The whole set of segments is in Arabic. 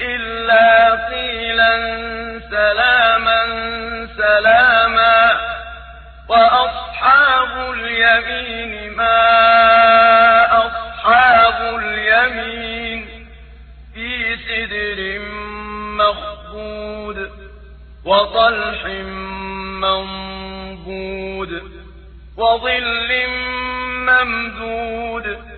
إلا قيلا سلاما سلاما وأصحاب اليمين ما أصحاب اليمين في سدر مخضود وطلح منضود وظل ممدود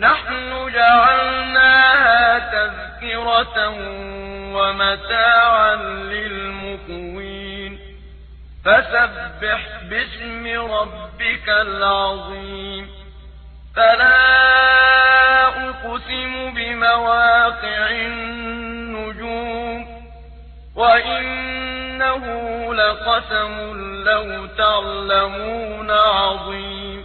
نَحْنُ جَعَلْنَاهَا تَذْكِرَةً وَمَتَاعًا لِّلْمُقْوِينَ. فَسَبِّحْ بِاسْمِ رَبِّكَ الْعَظِيمِ. فَلَا أُقْسِمُ بِمَوَاقِعِ النُّجُومِ. وَإِنَّهُ لَقَسَمٌ لَّوْ تَعْلَمُونَ عَظِيمٌ.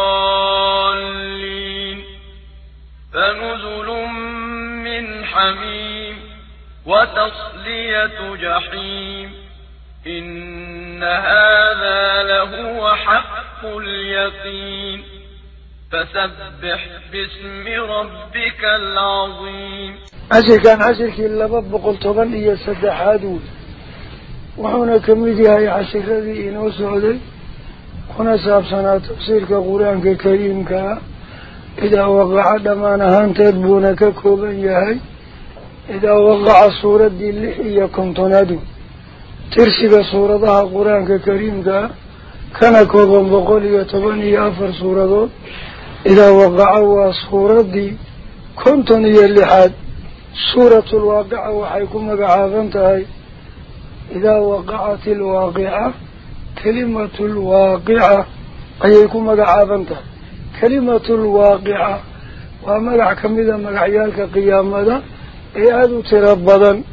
فنزل من حميم وتصلية جحيم إن هذا لهو حق اليقين فسبح باسم ربك العظيم عشر كان عشر كي لبب بقول طبعا هي سدحادون وحونا كميدي عشر ذي إنو سعودي. هنا ساب سنة تفسير كقرآن كريم كا إذا وقع دمانا هانتد بونك كوبا يهي إذا وقع سورة دي اللحية كنتنادو ترسل سورة ذا قرآن كريم كا كان كوبا بقول يتبني أفر سورة إذا وقعوا سورة دي كنتن يلحاد سورة الواقعة وحيكم مقعابنتهاي إذا وقعت الواقعة كلمة الواقعة أيكم مقعابنتها كلمة الواقعة. وملع كمدة ملعيالك قيامة. هذا تربضا.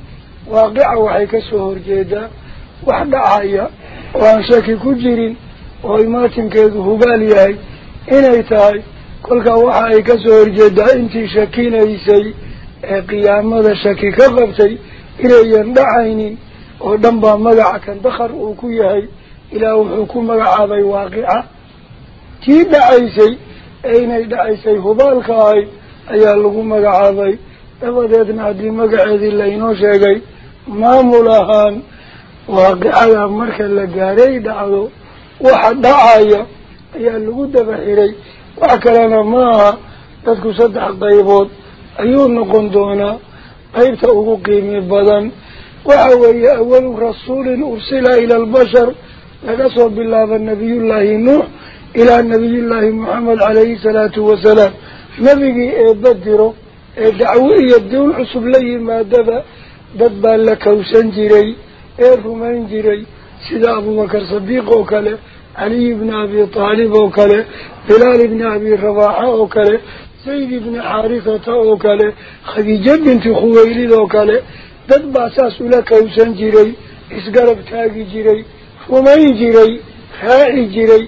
واقعة وحيك سهر جيدا وحدة عاية وانساك كجير وإمات كيدو هبالي هاي إني تاي كلك وحيك سهر جيدا إنتي شكين إيسي. قيامة شاكي كغبتي. إلي يندعين ودنبا ملع كان دخر أوكي هاي إلى وحكومة عاضي واقعة. تيب عيسي. Ahayd ayaa lagu magacaabay dabadeedna haddii magaceedii laynoo sheegay maamul ahaan waaqicada marka la gaaray dhacdo waxa dhacaya ayaa lagu daba xiray wax kalena maaha dadku saddex qaybood ayuu noqon doonaa qaybta ugu qiimi badan waxa weeye awalu rasuulin ursila ila albashar laga soo bilaabo nabiyullaahi nuux calayhi salaatu wasalaam nebigii eebba diro ee dacwo iyo duul cusub la yimaadaba dad baa la kawsan jiray ee rumayn jiray sida abubakar sadiiq oo kale علي بن أبي طالب وكله بلال بن أبي رواحة وكله زيد بن حارثة وكله خديجة بنت خويلد وكله saas ula kawsan jiray isgarab taagi jiray rumayn jiray raaci jiray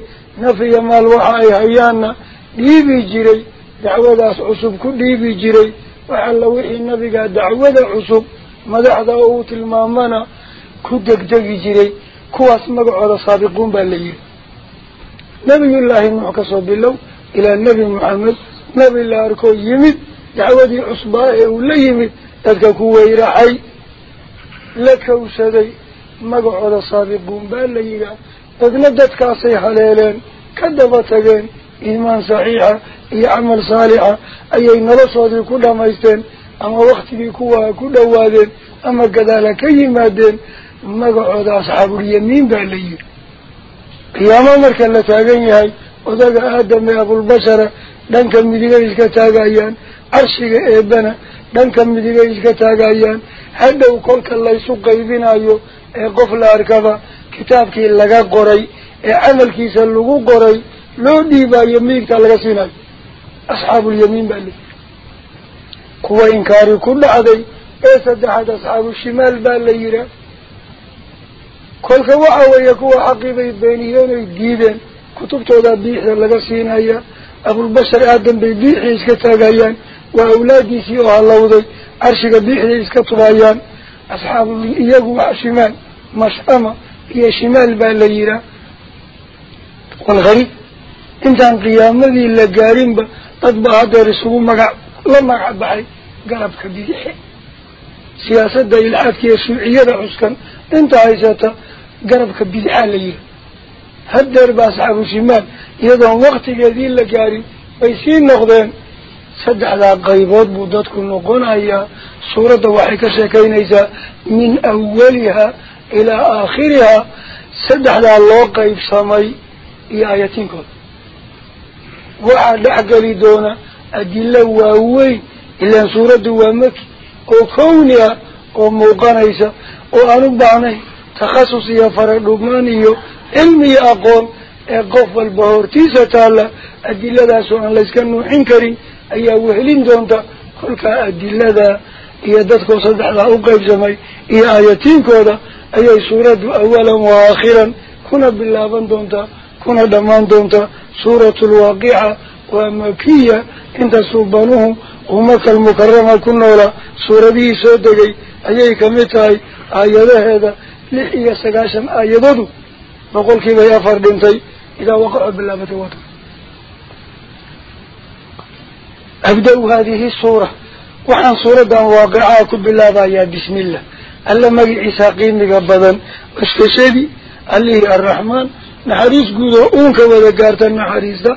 dacwadaas cusub ku dhiibi jiray wax alla wixii nabiga dacwada cusub madaxda oo uu tilmaamana ku degdegi jiray kuwaas magacooda saabiquun baa la yidhi nabiyullaahi nuux kasoo bilow ilaa nebi moxamed nebi la arkoo yimid dacwadii cusbaa ee uu la yimid dadka ku weyraxay la kawsaday magacooda saabiquun baa la yidhaah dadkaasay haleeleen ka daba tageen iimaan saxiixa iyo camal saalixa ayay noloshoodii ku dhamaysteen ama waktigii kuwaa ku dhowaadeen ama gadaala ka yimaadeen magacooda asxaabulyamiin baa la yidhi qiyaamo marka la taagan yahay odaga aadam ee abulbashara dhanka midigay iska taagayaan carshiga eebana dhanka midigay iska taagayaan hadhow kolka laysu qaybinayo ee qof la arkaba lagu qoray loo dhiibayo midigta laga siinayo asxaabulyamiin baa leyi kuwa inkaari ku dhacday ee saddexaad asxaabu shimaal baa la yihaa kolka waxa weeye kuwa xaqii bay beeniyeen oy diideen kutubtooda biixda laga siinaya abulbashar aadan bay biixii iska taagayaan waa awlaadiisii oo halowday carshiga biixday iska tubayaan asxaabu iyagu waa shimaal mashama iyo shimaal baa la yihaa walgariib intaan qiyaamadii la gaarinba dad baa haddeer isugu magac la magac baxay garabka bidixe siyaasadda ilxaadka iyo shuuciyada cuskan inta haysata garabka bidixaa la yihi haddeer ba asxaabu shimaal iyadoon waktigeedii la gaarin bay sii noqdeen saddexdaa qaybood buu dadku noqonayaa suuradda waxay ka sheekaynaysaa min awaliha qaybsamay iyo aayatiinkooda waxaa dhexgeli doona adilo waaweyn ilaan suuraddu waa maki oo kowni ah oo muuqanaysa oo aan u baahnayn takhasus iyo faradhugmaan iyo cilmi iyo aqoon ee qof walba hortiisa taalla adiladaasoo aan layska nuuxin karin ayaa wehelin doonta kolkaa adilada يددكو صدح لها أقيب زمي إيا آياتين كودا أي سورة أولا وآخرا. كنا بالله دونتا كنا دمان دونتا. سورة الواقعة ومكية. إنت سبانوهم ومكة المكرمة كنا ولا سورة بيه سودكي أي كمتاي آيادة هذا لحية سقاشا آيادادو نقول كيف يفر دنتي إذا وقع بالله بتواتر أبدأ هذه السورة. Waxaan suuradan waaqicaa ku bilaabayaa bismillah alla magaciisaa qiimiga badan waskashadii allihii arraxmaan naxariis guud oo uunka wada gaarta naxariista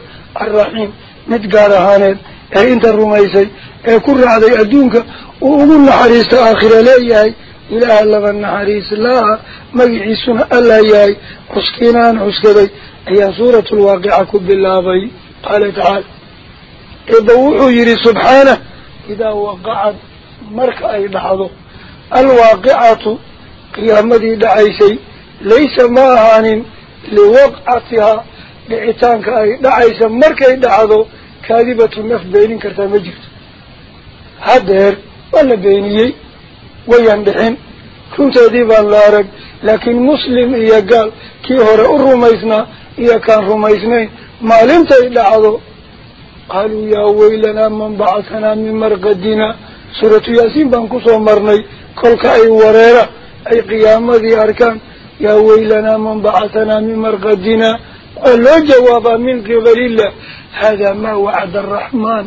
arraxiim mid gaar ahaaneed ee inta rumaysay ee ku raacday adduunka uu ugu naxariista aakhira leeyahay ilaaha laba naxariis laa magiciisuna allaa yahay cuskiinaan cuskaday ayaan suuratu lwaaqica ku bilaabay qaala tacaala eeba wuxuu yidhi subxaanah إذا وقعت مرك أي لحظة. الواقعة قيامة دعيسي ليس ما هان لوقعتها لعتان دعيسا مرك أي لحظة. كاذبة النفس بين كرتا مجرد هدير ولا بيني ويندحن كنت أذيبا لارك لكن مسلم إيا قال كي هو رؤون رميسنا إيا كان رميسنا ما لم تلعظه قالوا يا ويلنا من بعثنا من مرقدنا. سورة ياسين بانكسو مرني. كلك أي وريرة. أي قيامة ذي أركان. يا ويلنا من بعثنا من مرقدنا. قالوا جوابا من قبل الله. هذا ما وعد الرحمن.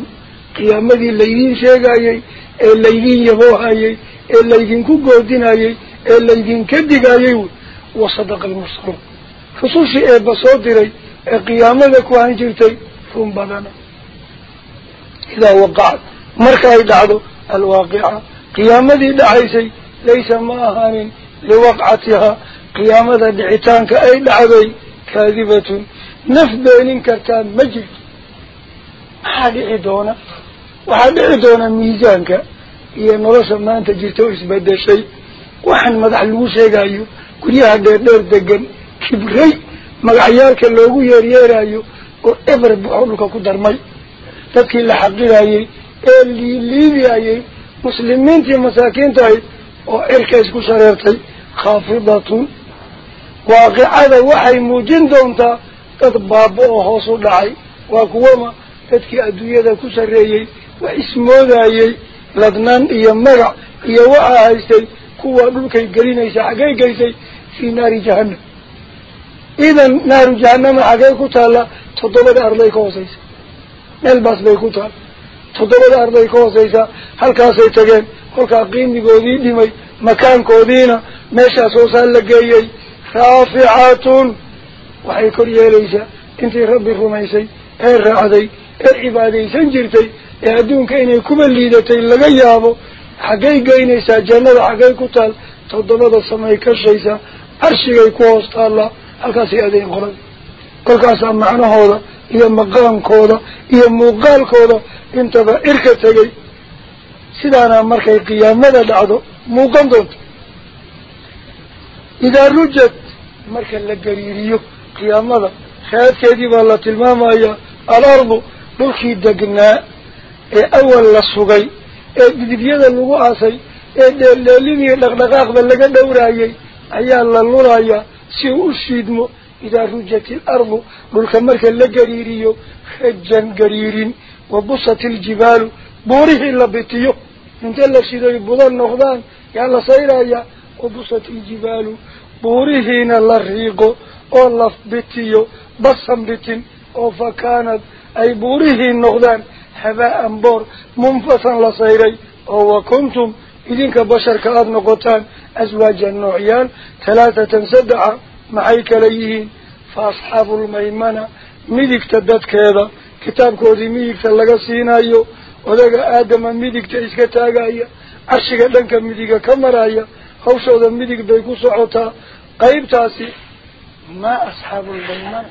قيامة ذي الليلين شاقايي الليلين إيه يبوهايي. إيه الليلين كوكودينايي الليلين إيه كدقايي وصدق المصرون خصوصي إيبا صدري قيامة ذكوان جلتي فهم بدنا idaa waqacad marka ay dhacdo alwaaqica qiyaamadii dhacaysay laysa ma ahaanin liwaqcatihaa qiyaamada dhicitaanka ay dhacday kaadibatun naf beenin kartaa ma jirto maxaa dhici doona waxaa dhici doona miisaanka iyo nolosha maanta jirta oo isbedeshay waxaan madax lagu sheegayo guryaha dheerdheer degan kibray magacyaalka loogu yeeryeerayo oo dadkii la xaqirayey ee liiliidayay muslimiintii masaakiintahay oo cirka isku shareertay khaafidatun waaqicada waxay muujin doontaa dad baaba oo hoos u dhacay waa kuwama dadkii adduunyada ku sarreeyey wax ismoodayey ladnaan iyo magac iyo waxaa haystay kuwa dhulkay gelinaysa xaggay geysay fii naari jahannam idan naaru jahanama xaggay ku taalla toddobada arday ka hooseysa meel baas bay ku taal toddobada arday ka hooseysa halkaasay tageen kolkaa qiimigoodii dhimay makaankoodiina meeshaas hoosaa la geeyey raaficatun waxay kor yeelaysaa intii rabbi rumaysay ee raacday ee cibaadaysan jirtay ee adduunka inay kuba liidatay laga yaabo xaggay geynaysaa jannada xaggay ku taal toddobada samay kashaysaa carshigay ku hoos taallaa halkaasay adeyn qoran kolkaasaa macnahooda iyo maqaamkooda iyo muuqaalkooda intaba cirka tegay sidaana markay qiyaamada dhacdo muuqan doonto idaa rujad marka la gariiriyo qiyaamada raadkeedii baa la tilmaamayaa alardu dhulkii degnaa ee awal la sugay ee didibyada lagu aasay ee dheeldheelin iyo dhaqdhaqaaqba laga dhowraayay ayaa la lulayaa si uu u shiidmo idaa rujat ilardu dhulka marka la gariiriyo rajan gariirin wa busat iljibaalu buurihii la bitiyo intee la shiday budan noqdaan yaa la sayrayaa wa busat iljibaalu buurihiina la riiqo oo la bitiyo basan bitin oo fa kaanad ay buurihii noqdaan habaa-an boor munfasan la sayray oo talaatatan saddexa maxay kala yihiin fa asxaabu lmaymana midigta dadkeeda kitaabkoodii midigta laga siinayo odaga aadama midigta iska taagaya carshiga dhanka midiga ka maraya hawshooda midig bay ku socotaa qaybtaasi maa asxaabu lmaymana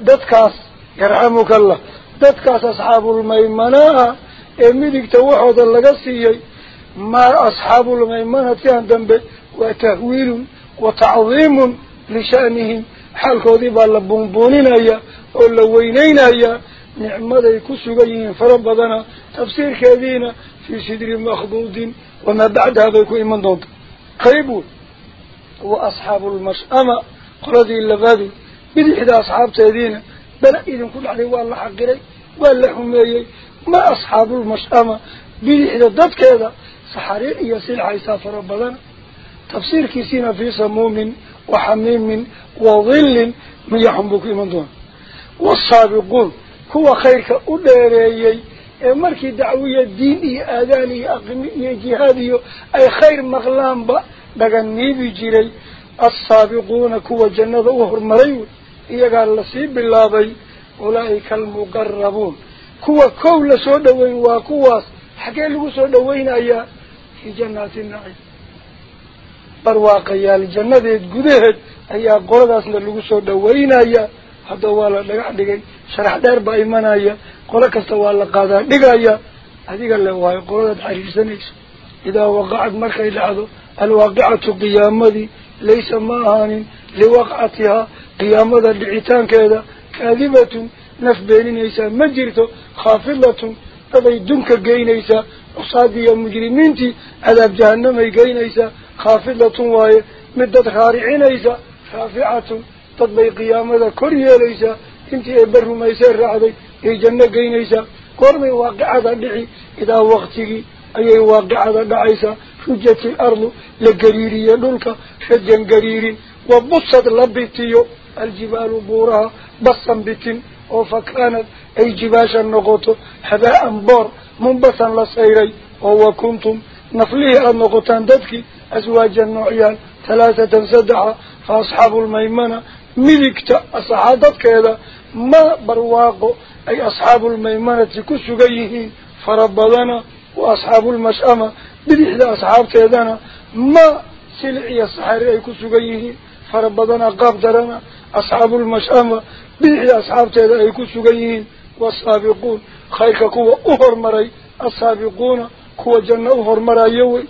dadkaas yarxamuka allah dadkaas asxaabulmaymanaa ee midigta waxooda laga siiyey ما أصحاب الميمنة ذنب وتهويل وتعظيم لشأنهم حال كودي بالبونبونين أيا واللوينين أيا نعمة يكسوغيين فربضنا. تفسير كذين في سدر مخضوض. وما بعد هذا يكون إيمان دونك قريبون وأصحاب المشأمة. قردي اللفادي بدحد أصحاب تهدين بل إذن كل عليه والله حقري والله حميي ما أصحاب المشأمة. بدحد الضد كذا. سحرير يسيل عيسى فربضنا تفسير كيسين في سموم وحميم وظل من يحنبك إيمان دون والسابقون هو خيرك أدريي markii dacwiya diin iyo aadaan iyo aqmi iyo jihaad iyo ay khayr maqlaanba dhaganiibi jiray assaabiquuna kuwa jannada u hormaray wey iyagaa lasii bilaabay ulaa'ika almuqarabuun kuwa kow lasoo dhaweyn waa kuwaas xaggee lagu soo dhaweynayaa fii jannaati naciim barwaaqayaal jannadeed gudaheed ayaa qoladaasna lagu soo dhaweynayaa hadda waa la dhagax dhigay sharax dheer baa imanaya qolo kasta waa la qaadaa dhigaya adiga le waayo qoladaad xariirsanayso idaa waqacad markay dhacdo alwaaqicatu qiyaamadii laysa ma ahaanin liwaqcatihaa qiyaamada dhicitaankeeda kaadibatun naf beeninaysaa ma jirto khaafidatun daday dunka geynaysaa cusaadiiyo mujrimiintii cadaab jahanamay geynaysaa خافلة وهي مدة خارعين ايسا خافعة تضلي قيامة كرية ليزا انت ابره ما يسير رعضي اي جنة قين ايسا قرمي واقعة دعي إذا وقتك أي واقعة دعيسا. شجت الأرض لقريرية للك شجا قريري. وبصد لبتيو الجبال بورها بصا بت وفكانت أي جباش النقطة حذاء بور منبثا لصيري وكنتم نفليه النغطان دبكي. أزواج النعيان ثلاثة سدعة فأصحاب الميمنة ملكت أصحاب كذا ما برواق أي أصحاب الميمنة كسجيه فربضنا وأصحاب المشأمة بلحظة أصحاب كذا ما سلعي الصحاري أي كسجيه فربضنا قفدرنا أصحاب المشأمة بلحظة أصحاب كذا أي كسجيه والسابقون خيرك كوة أهر مري السابقون كوة جنة أهر مري يوي.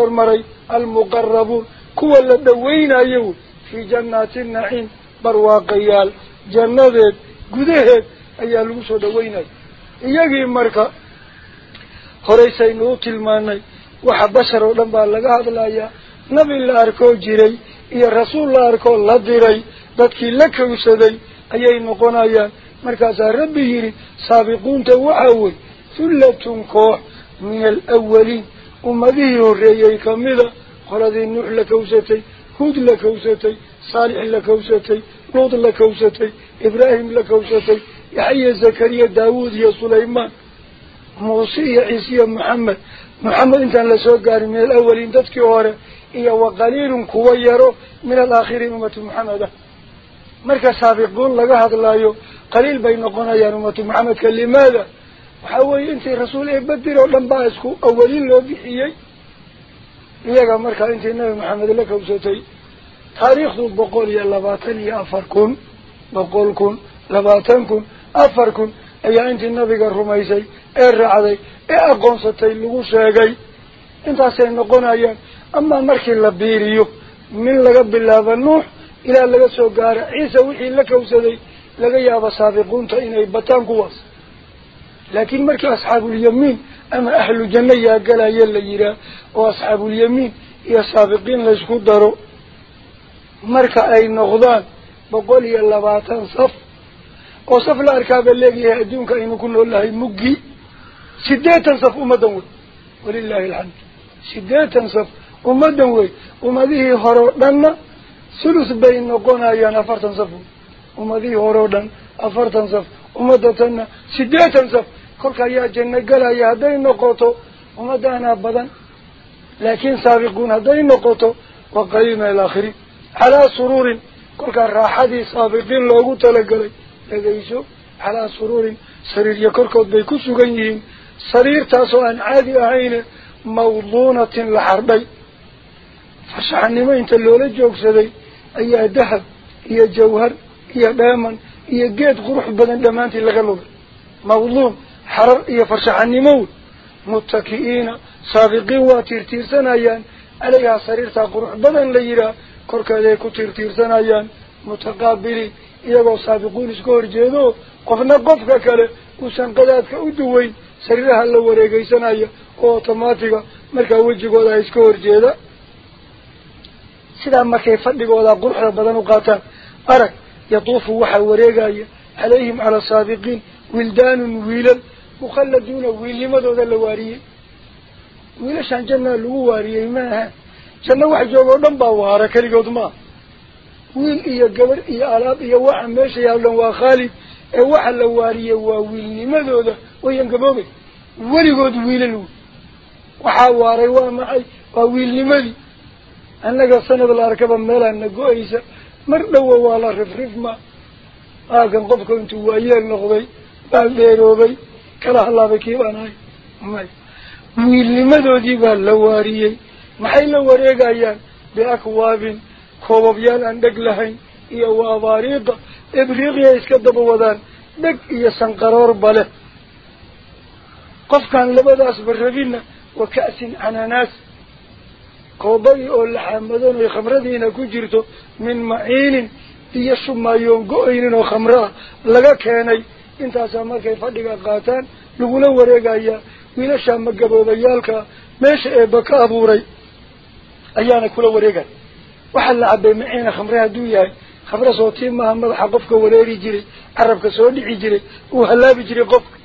Hormaray almuqarabuun kuwa la dhaweynayo wey fii jannaati naciim barwaaqayaal jannadeed gudaheed ayaa lagu soo dhaweynaya iyagii marka horeysaynu u tilmaanay waxa bashar oo dhan baa laga hadlayaa nabi la arkoo jiray iyo rasuul la arkoo la diray dadkii la kawsaday ayay noqonayaan markaasaa rabbi yidhi saabiquunta waxaa wey hullatun من الأولين. أم ذيه كاملة. كمدة ذي النوح لكوستي هود لكوستي صالح لكوستي لوط لكوستي إبراهيم لكوستي يحيى زكريا داود يا سليمان موسي عيسي محمد. محمد انتان لسوكار من الأولين. تذكي وارا. إيا وقليل كوير من الآخرين أمة محمد مركز سابقون لقاهد الله قليل بين قنايا أمة محمد. لماذا waxaa weeye intii rasuul ee badir oo dhan baa isku awaliin loo bixiyey iyaga markaa intii nabi maxamed la kawsatay taariikhdu boqol iyo labaatan iyo afar kun boqol kun labaatan kun afar kun ayaa intii nabiga rumaysay ee raacday ee aqoonsatay lagu sheegay intaasay noqonayaan amaa markii la biiriyo min laga bilaabo nuux ilaa laga soo gaaro ciise لكن مركي أصحاب اليمين أما أهل الجنة قال يلا يرى وأصحاب اليمين يا سابقين لسكو دارو. مركا أي نغضان بقول يا باتان صف. وصف الأركاب اللي يهدون كأنه كله الله مقي. سديتا صف أمدوه ولله الحمد. سديتا صف أمدوه أمده هرودان سلس بين نقونا يا نفرتا صف. أمده هرودان أفرتا صف. أمدتنا سديتا صف. Kolka ayaa janno galaya hadday noqoto ummadaanaa badan laakiin saabiquun hadday noqoto wa qaliilna alaakhiriin calaa suruurin kolkaa raaxadii saabiqiin loogu talagalay dhegayso calaa suruurin sariiryo korkood bay ku sugan yihiin sariirtaasoo aan caadi ahayne mawduunatin la xardhay farshaxanimo inta loola joogsaday ayaa dahab iyo jawhar iyo dheeman iyo geed qurux badan dhammaantii laga lulay mawduun حرر إيه فرشح النمو متكئين صادقين وترتير سنايان. عليها سرير تقرح بدن ليرا. كورك ليكو ترتير سنايان. متقابلي إيه وصادقون إسكور جيدو. قفنا قفك كالي وسان قدادك ادوي سريرها اللوريكي سنايا. أوتوماتيكا. ملكا وجيكو دا إسكور جيدا. سيدان ما كيف فدقوا دا قرح بدن وقاتان أرك. يطوفوا وحا وريقا عليهم على السابقين ولدان ويلل waariyey maaha janno wax joogoo dhan baa waara keligood maaha wiil iyo gabarh iyo alaab iyo waxa meesha yaallan waa khaalid ee waxa la waariyey waa wiilnimadooda wayan gaboobay weligood wiilal wey waxaa waaray waa maxay waa wiilnimadii annaga sanad la arkaba meelaana go-aysa mar dhowa waa la rifrifma aakan qofka intuu waayeel noqday baa dheeroobay kala hallaabay kii baan ahay may wiilnimadoodii baa la waariyey maxay la wareegayaan biakwaabin koobabyaal aan dheg lahayn iyo wa abaariiqa ibriiqya iska daba wadaan dheg iyo sanqaroorba leh qofkaan labadaasba rabinna wa ka'sin cananaas koobadii oo laxaamadoon oy khamradiina ku jirto min maciinin iyo shumaayoon go-aynin oo khamro ah laga keenay markay fadhiga qaataan lagula wareegayaa wiilashaa magaboobayaalka meesha eeba ka abuuray ayaana kula wareegaya waxaa la cabay maciina khamre hadduu yahay khamre soo tii maaha madaxa qofka wareeri jiray carabka soo dhici jiray uu hallaabi jiray qofka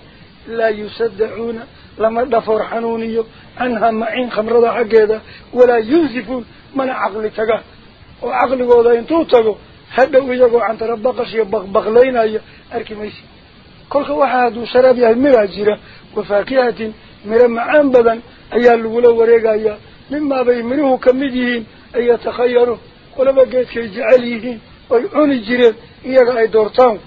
laa yusaddacuuna lama dhafoor xanuuniyo canha maciin khamrada xaggeeda walaa yunsifuun mana caqli tagaan oo caqligooda intuu tago hadhow iyagoo cantara baqash iyo baqbaqlaynaya arki maysi yihiin an yatakhayaruun qolaba geedkay jecel yihiin oy cuni jireen iyaga ay doortaan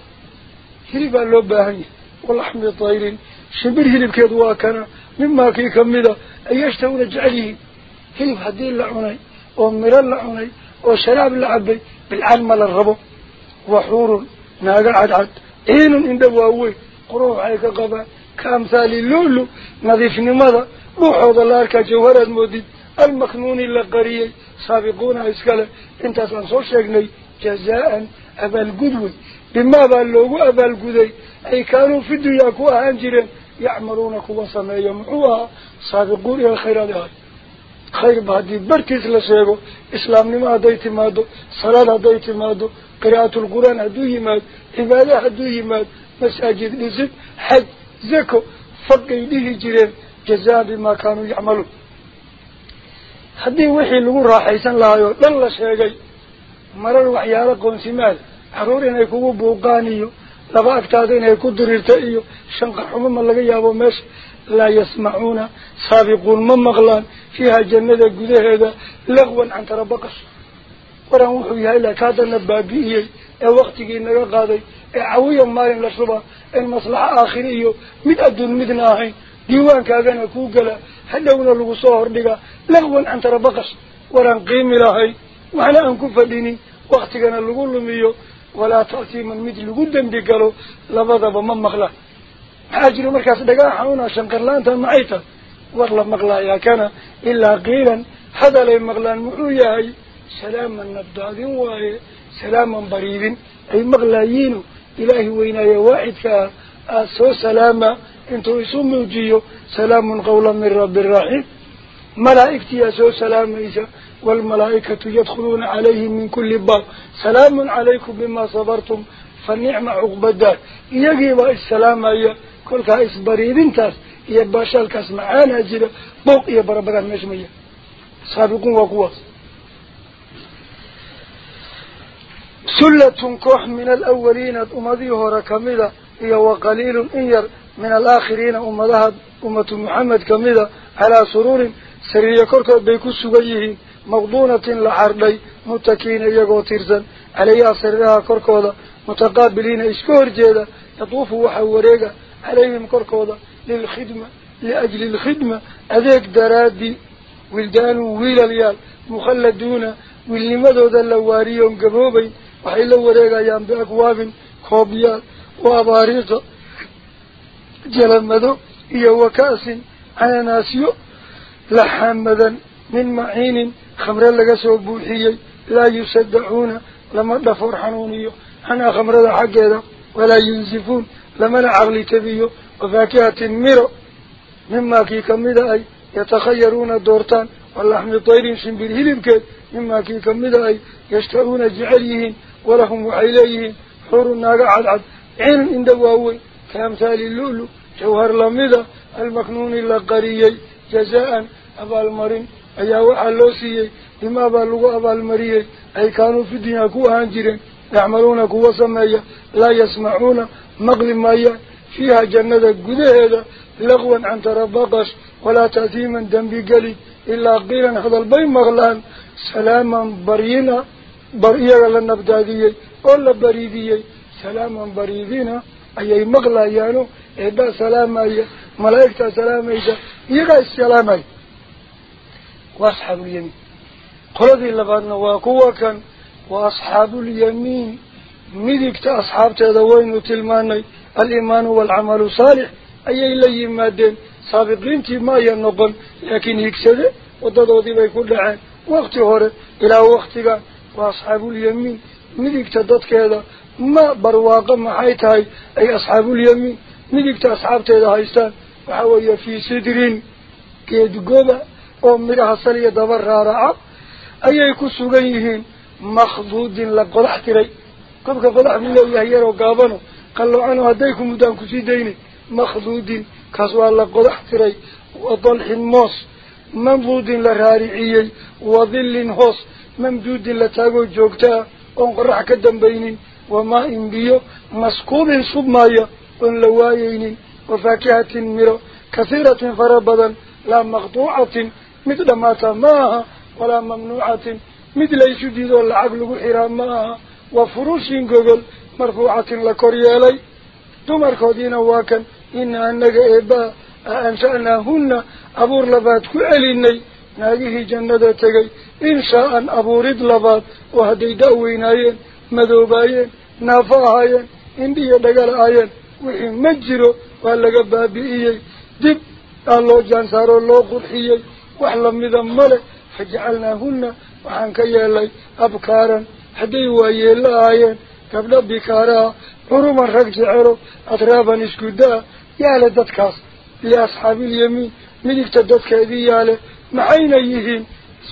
hilibaa loo baahan yahay walaxmi tayrin shimbir hilibkeed waa kana mimaa kii kamida ay yashtahuna jecel yihiin hilib haddii la cunay oo miro la cunay oo sharaab la cabay bilcaan ma la rabo waxuurun naaga cadcad waxay ka qabaan ka amhaali lulu nadiifnimada dhuuxooda la arkaa jawharaad moodid almaknuuni la qariyey saabiquuna iskale intaas aan soo sheegnay jazaan abaalgud wey bimaa baa loogu abaalguday ay kaanuu fi dunyaa ku ahaan jireen yacmaluuna kuwa sameeya muxuu ahaa saabiquun ila khayraad ahay khayrba haddii bartiis la sheego islaamnimo hadday timaado salaad hadday timaado qiraa'atulqur'aan hadduu yimaado zako faqay dhihi jireen jazaan bimaa kaanuu yacmaluun haddii wixii lagu raaxaysan lahay oo dhan la sheegay marar waxyaalo qoonsimaad carruur inay kugu buuqaan iyo laba agtaada inay ku diriirta iyo shanqarxumo ma laga yaabo meesha laa yasmacuuna saabiquun ma maqlaan fiiha jannada gudaheeda laqwan cantara baqash waran wuxuu yahay laakiin haddana baabi'iyey ee waktigii naga qaaday ee cawiya maalin la shuba een maslaxo aakhiri iyo mid adduun midna ahayn diiwaankaagana kuu gala hadhowna lagu soo hordhigaa laqwan cantara baqash waraan qiimi lahayn waxna aan ku fadhinin waktigana lagu lumiyo walaa ta'tiiman mid lagu dembi galo labadaba ma maqlaan maxaa jira markaas dhagaa xanuuna shanqarlaanta maxay tahay war la maqlaayaa kana ilaa qiilan hadalay maqlaan muxuu yahay salaaman nabdaadin waaye salaaman bariidin ay maqlaayiinu ilaahi weynaaye waaxidkaa aad soo salaama intuu isu muujiyo salaamun qawla min rabbi raxiim malaa'igtiyaa soo salaamaysa والملائكة يدخلون عليهم من كل باب سلام عليكم بما صبرتم فالنعم عقب الدار يجيب السلام يا كل كاس بريد انتاس يا باشال كاس معانا سلة كوح من الأولين أمضيه ركمدة هي وقليل إير من الآخرين أمضها أمة محمد كمدة على سرور سرية كركة بيكو سويه مغضونة لحردي متكين يقو ترزن عليها سرها كركوضة متقابلين إسكور جيدا يطوفوا وحوريقا عليهم كركوضة للخدمة لأجل الخدمة أذيك درادي ولدان ويل اليال مخلدون واللمدو ذا اللواريون وحي لو وريقا يام بأقواب كوبيا واباريط جلمدو إيا وكاس على ناسيو لحمدا من معين خمر لغا سوبوحيي لا يصدعون لما دفور أنا حنا خمر ذا حقيدا ولا ينزفون لما العقل تبيو وفاكهة ميرو مما كي كمدأي يتخيرون الدورتان واللحم الطيرين سنبيرهلم كي مما كي كمدأي يشترون جعليهن ولهم عليه حور ناقة عد عد. عين من واوي. كامثال اللولو. جوهر لمدة المكنون إلا اللقريي جزاء أبا المرين. أي وحا اللوسيي لما بلغوا أبا المريي. أي كانوا في الدنيا كوهان جيرين يعملون كوه سمية لا يسمعون مغلم مية فيها جنة هذا لغوا عن ترباقش ولا تأثيما دنبي قلي إلا قيلا هذا البين مغلان سلاما برينا. Nabdaadiyey oo la bariidiyey salaaman bariidina ayay maqlayaano eebaa salaamaya malaa'igtaa salaamaysa iyagaa issalaamaya waa asxaabulyamiin qoladii labaadna waa kuwa kan waa asxaabuulyamiin midigta asxaabteeda waynu tilmaanay aliimaanu waalcamalu saalix ayay la yimaadeen saabiqiintii ma aya noqon laakiin higsade wadadoodii bay ku dhaceen wakti hore ilaa waktigan dadkeeda ma barwaaqo maxay tahay ay asxaabuulyamiin midigta asxaabteeda haystaan waxa weeye fii sidrin geedgoba oo midhaha saliya daba raaraca ayay ku sugan yihiin makhduudin la qodax tiray qofka qodax buu leeyahay yaroo gaabano qalloocano hadday ku muddaan kusii daynay makhduudin kaas waa la qodax tiray wa dalxin moos la waayeynin wa faakihatin miro kathiiratin fara badan laa maqtuucatin mid dhamaata ma aha walaa mamnuucatin mid laysu diidoo lacag lagu xiraa ma aha wa furushin gogol marfuucatin la kor yeelay dumarkoodiina waa kan ina anaga eebaa a ansha'naahunna abuur labaad ku celinay abuurid labaad oo hadday da-weynaayeen madoobaayeen naafo ahaayeen indhiyo dhagal ahaayeen wixii ma jiro waa laga baabi'iyey dib aa loo jaansaaroo loo qurxiyey wax lamida male fajacalnaahunna waxaan ka yeelay abkaaran hadday waayeello ahaayeen gabdho bikaaraha curuman rag jecelo atraaban isku da-a yaale dadkaas liasxaabiilyamiin midigta dadkeedii yaale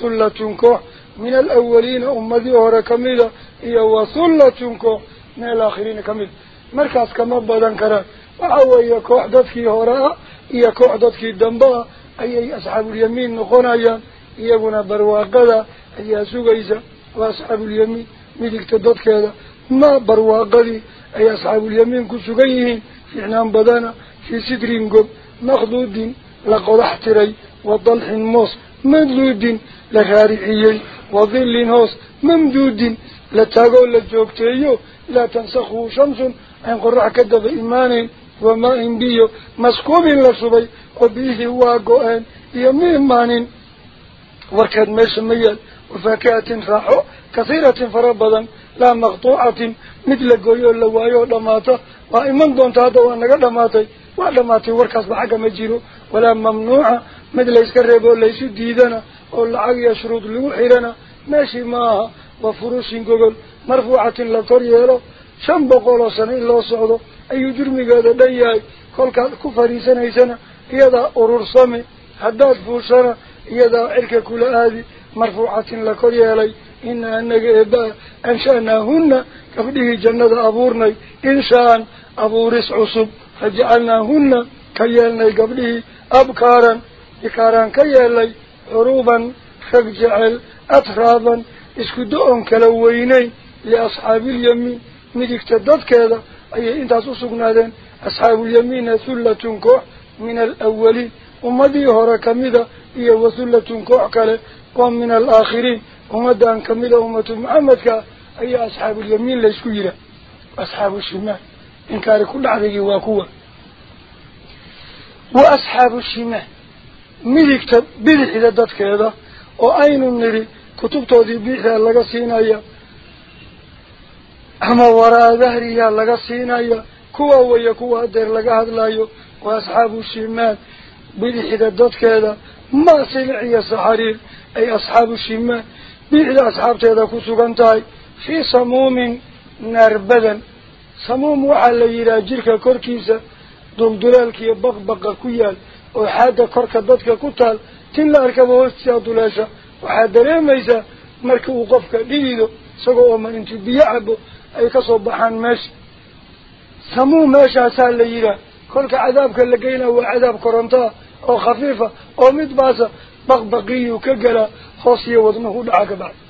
hullatun koox min alawaliina ummadii hore kamida iyo wa hullatun koox min alaakhiriina kamida markaas kama badan karaan waxa weeye koox dadkii hore ah iyo koox dadkii dambe ah ayay asxaabuulyamiin noqonayaan iyaguna barwaaqada ayaa sugaysa waa asxaabuulyamiin midigta dadkeeda ma barwaaqadii ay asxaabuulyamiin ku sugan yihiin fiicnaan badana fii sidrin gob makhduudin la qodax tiray wa dalxin moos madluudin la raariciyey wa dhillin hoos mamduudin la taagoo la joogteeyo laa tansakhu shamsun ayn qorax ka daba imaaneyn wamaa in biyo maskuubin la shubay oo biyihii waa go-een iyo ma imaanin warkeed meesha ma yaal wafaakihatin raaxo kathiiratin fara badan laa maqtuucatin mid la gooyo oo la waayo oo dhamaata waa iman doonta hadda waa naga dhamaatay waa dhamaatay warkaasba xagga ma jiro walaa mamnuuca mid layska reebo oo laysu diidana oo lacag iyo shuruud lagu xirana meeshii ma aha waa furushin gogol marfuucatin la kor yeelo shan boqol oo sano in loo socdo ayuu jurmigeeda dhan yahay kolkaad ku fadhiisanaysana iyadaa urursame haddaad fuushana iyadaa cirka kula aadi marfuucatin la kor yeelay ina anaga eebaa ansha'naahunna gabdhihii jannada abuurnay inshaan abuuris cusub fajacalnaahunna ka yeelnay gabdhihii abkaaran bikaaraan ka yeelnay curuban rag jecel atraaban isku do-on kala weyneyn liasxaabiilyamiin midigta dadkeeda ayay intaas usugnaadeen asxaabuulyamiina hullatun koox min alawaliin ummadii hore kamida iyo wa hullatun koox kale oo min alaakhiriin ummadan kamida ummatu maxamedka ayaa asxaabuulyamiin laysku yihaa asxaabu shimaal inkaari ku dhacdaygii waa kuwa wa asxaabu shimaal midigta bidixda dadkeeda oo aynu nidhi kutubtoodii bidixdaa laga xaadda korka dadka ku taal tin la arkaba hoostiisa duleesha waxaad dareemaysaa marka uu qofka dhidido isagoo ooman intuu biyo cabo ay kasoo baxaan meesha samuum meeshaasaa la yidhaah kolka cadaabka la geynaa waa cadaab korontaa oo khafiifa oo mid baasa baqbaqiyuu ka galaa hoos iyo wadnuhu dhaca ka bacda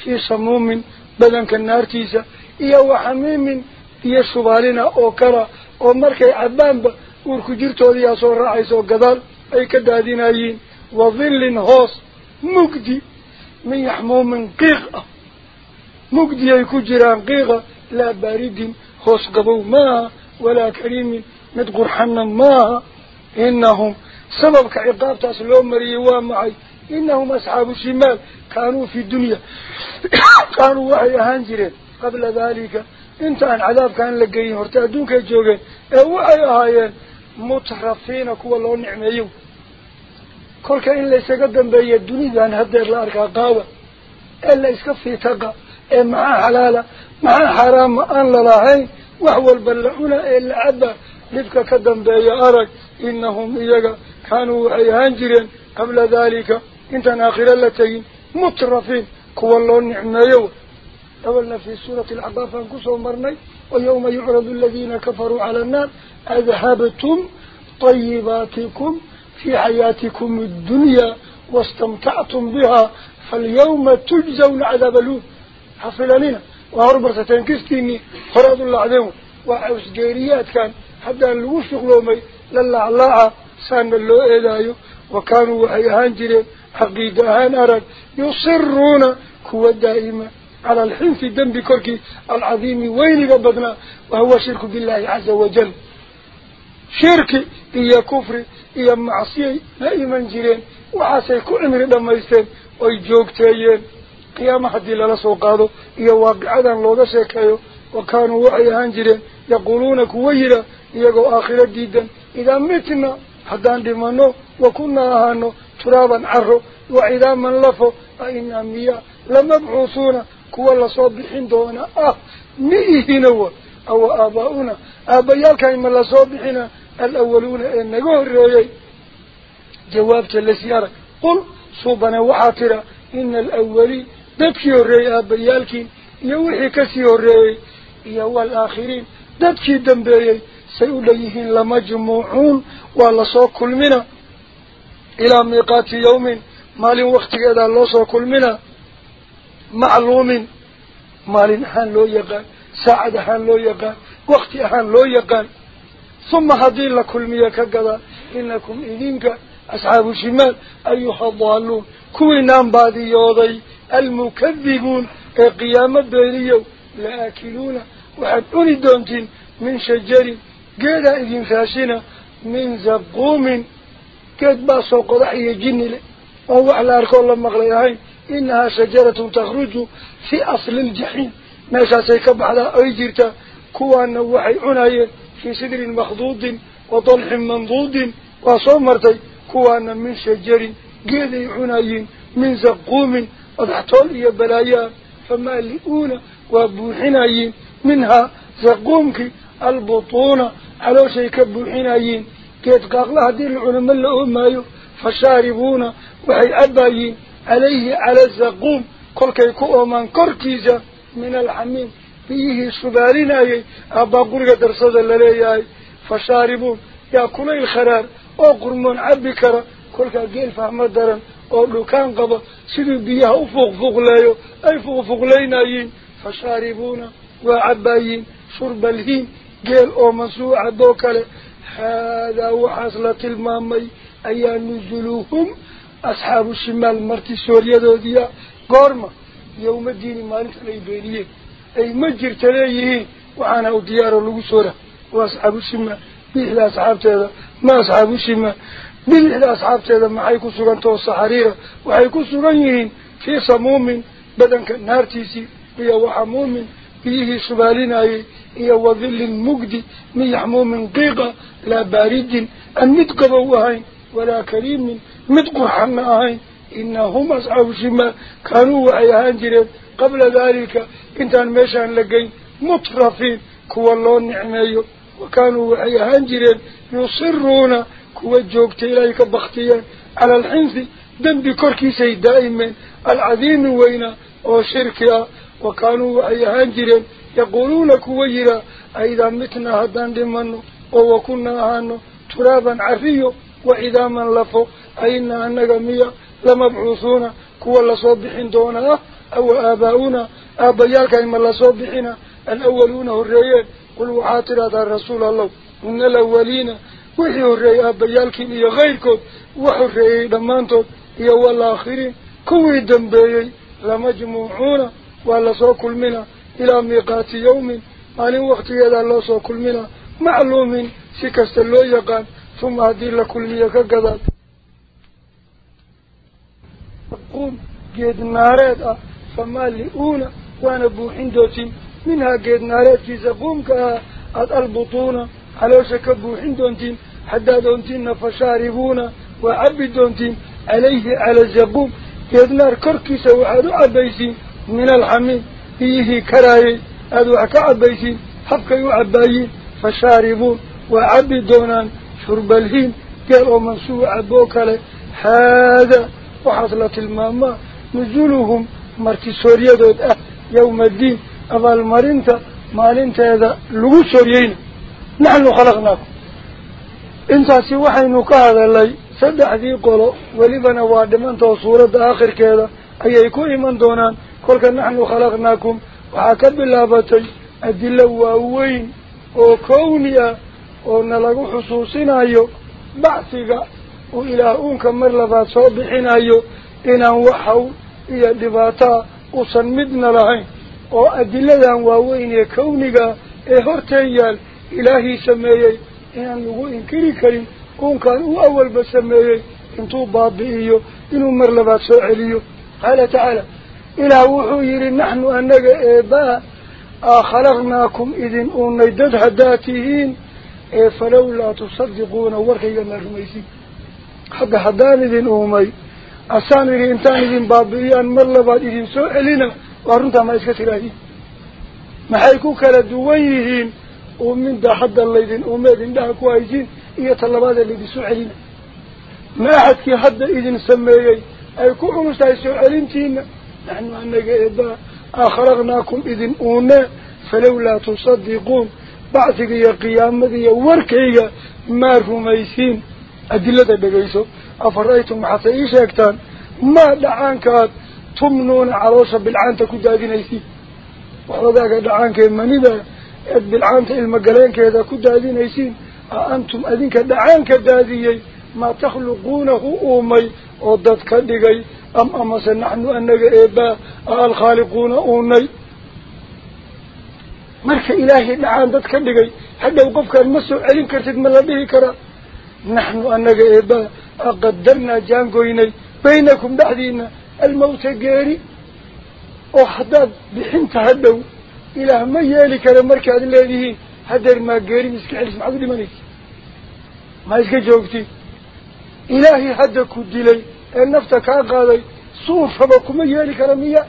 fii samuumin badanka naartiisa iyo waxamiimin iyo shubaalina oo kala oo markay cabaanba uurku jirtoodiyaa soo raacaysa oo gadaal ay ka daadinayiin wa dhillin hoos mugdi min yaxmuumin qiiq ah mugdi ay ku jiraan qiiqa laa baaridin hoos qabow maaha walaa kariimin mid qurxanna maaha inahum sababka ciqaabtaas loo mariyey waa maxay inahum asxaabu shimaal kaanuu fi dunya kaanuu waxay ahaan jireen qabla daalika adduunkay joogeen ee waxay ahaayeen mutrafiina kuwa loo nicmeeyo kolka in laysaga dambeeya dunidan haddeer la arkaa qaaba ee la iska fiitaqa ee maxaa xalaala maxaa xaraama aan lalahayn wax walba la cuna ee la caba dhibka ka dambeeya arag inahum iyaga kaanuu waxay ahaan jireen qabla daalika intaan aakhiro la tegin mutrafiin kuwa loo nicmeeyo أولنا في سورة العقاف أنكسوا مرني ويوم يعرض الذين كفروا على النار أذهبتم طيباتكم في حياتكم الدنيا واستمتعتم بها فاليوم تجزون عذاب الهون حفلانين وهربر ستنكستيني فراد الله عدهم وعوس جيريات كان حتى الوفق لومي الله سان اللو إلهي. وكانوا وحيهان جرين حقيقة أرد. يصرون كوى دائما على الحنف الدنب كركي العظيم وين قبضنا؟ وهو شرك بالله عز وجل. شرك إيا كفر إيا معصية لا إيمان جيرين وحاسي كعمر لما يستين ويجوكتين قيامة حدي للا سوقاده إيا واقعدا لوغا شيكايو وكانوا وعيهان جيرين يقولون كويرا إيا آخرة جدا إذا متنا حدان دمانو وكنا أهانو ترابا عرو وعظاما لفو فإنا مياه لمبعوثون. Kuwa lasoo bixin doona ah miihina wa aw aabaa'una aabbayaalkan ma lasoo bixina alawaluuna ee naga horreeyey jawaabta lasii arag qul suubane waxaa tira ina alawaliin dadkii horreeyey aabbayaalkiin iyo wixii kasii horreeyey iyo waalaakhiriin dadkii dambeeyey say u dhanyihiin lamajmuucuun waa lasoo kulmina ilaa miiqaati yawmin maalin waktigeedaa loosoo kulmina معلوم مال أهان لو يقان ساعد أهان لو يقان وقت أهان لو يقان ثم هذه لكل ميكا قضى إنكم إذنك أصحاب الشمال أيها الضالون كوينام بعد يوضي المكذبون قيامة بيليو لآكلون وحد أولي من شجر قيل إذن فاشنا من زقوم كد باسو قضحي جن له وهو على أركو الله مغليهين إنها شجرة تخرج في أصل الجحيم. ما سيكب على أي جرتا كوانا وحي عناية في سدر مخضوض وطلح منضود وصمرتي كوانا من شجر قيدي عنايين من زقوم وضحطول إيا بلايا. فمالئون وابوحنايين منها زقومك البطونة على شيء كبوحنايين كيت قاقلها دير العلماء لأمايو فشاربون وحي أبايين عليه على الزقوم. كل كيكو من كركيزة من الحميم. فيه سبالين أي. أبا قرقة درصد اللي فشاربون. يأكل الخرار. أو قرمون عبكرة كل كيل فهم درن أو لو كان قبا. سيدو بيها أفوق فوق لايو أي فوق فوق لينايين فشاربون. وعبايين. شرب الهين قيل أو مسوع دوكالي هذا وحصلة المامي. أي نزلوهم. أصحاب الشمال مرتي سوريا دوديا قرمة يوم الدين مالك الإبرية أي مجر تليه وعنا ديار لغو وأصحاب الشمال. بإحدى أصحاب تهذا ما أصحاب الشمال. بإحدى أصحاب تهذا ما حيكو سوران توسى حريرة وحيكو في صموم بدن كالنار تيسي. هي وحموم فيه سبالين أي هي وظل مجدي من يحموم قيقة. لا بارد. النتقب وهين. walaa kariimin متقحم إن هما أصحاب شما كانوا أيهان جريد قبل ذلك إنتان ميشان لقين مطرفين كوى الله نعميه وكانوا أيهان جريد يصرون كوى الجوكت بختيا. على الحنث دم بكركي سيد دائما العظيم وين وشركا وكانوا أيهان جريد يقولون كوى جرا أيضا متنا هدان دمانو وكنا هانو. ترابا عفيو وإذا من لفو. أين أنك مية؟ لما بحوثونا كوا اللي صبحين دونا أو آباؤنا. آبيالك إما اللي صبحين. الأولون هرئيين قل وحاطرة الرسول الله. إن الأولين. وحي هرئي آبيالك إيا غيركم. وحي هرئي دمانتم. إيا والآخرين. كوي دنبيي لما جمعونا وعلى صوكل منا. إلى ميقات يوم. معنى وقت يدى الله صوكل منا. معلوم. سكست الله يقال ثم هدير لكل ميقات قوم جيد ناريد آه، فما لئونا وأنا بوحين دوتين منها جيد ناريد كيزا قومك آه، البطونة علوشك بوحين دوتين حدا دوتين نفشاربونا وعبي دوتين عليه على زبوم جيد نار كركيسا وعادو عبايسين من الحميد فيه كراهي. أدوحك عبايسين حبك يعبايين فشاربون وعبي دونان شرب الهين. قالوا منسوع بوكالي هذا haadaa waxaas la tilmaamaa nusuluhum martisooryadood ah yawma addiin abaalmarinta maalinteeda lagu sooryeyna naxnu khalaqnaakum intaasi waxaynu ka hadalay saddexdii qolo welibana waa dhimantoo suuradda aakhirkeeda ayay ku iman doonaan kolka naxnu khalaqnaakum waxaa ka bilaabatay adilo waaweyn oo kowni ah oo nalagu xusuusinayo bacsiga uusan midna lahayn oo adiladan waaweyn ee kawniga ee horteen yaal ilaahii sameeyey inaan lagu inkiri karin uunkan uu awalba sameeyey intuu baabi'iyo inuu mar labaad soo celiyo qaala tacaala ilaah wuxuu yidhi naxnu annaga eebaa aa khalaqnaakum idin uunay dad haddaad tihiin ee falowlaa tusadiquuna warkayga ma rumaysin idhi intaan idin baabi'iyaan mar labaad idin soo celina waa runtaa ma iska tiraahiin maxay ku kala duwan yihiin uuminda hadda laydin uumeed indhaha ku haysiin iyo talabaadee laydin soo celina ma axadkii hadda idin sameeyey ay ku culus tahay soo celintiina naxnu anaga eebaa aa khalaqnaakum idin uune falowlaa tusadiquun bacsiga iyo qiyaamada iyo warkayga maa rumaysiin maa dhacaankaad tumnuuna caloosha bilcaanta ku daadinaysiin waxoogaaga dhacaankee manida eed bilcaanta ilmagaleenkeeda ku daadinaysiin a antum adinka dhacaanka daadiyey maa takhluquunahu uumay oo dad ka dhigay am amase naxnu anaga eebaa a alkhaaliquuna uunay marka ilaahay dhacaan dad ka dhigay hadhow qofkaan ma soo celin kartid ma la dhihi karaa bixinta hadhow ilaah ma yeeli kara markaad leedihiin hadeer maa geerin iska celis maxaad u dhimanaysa ma iska joogti ilaahay hadda ku dilay ee nafta kaa qaaday suu raba kuma yeeli kara miya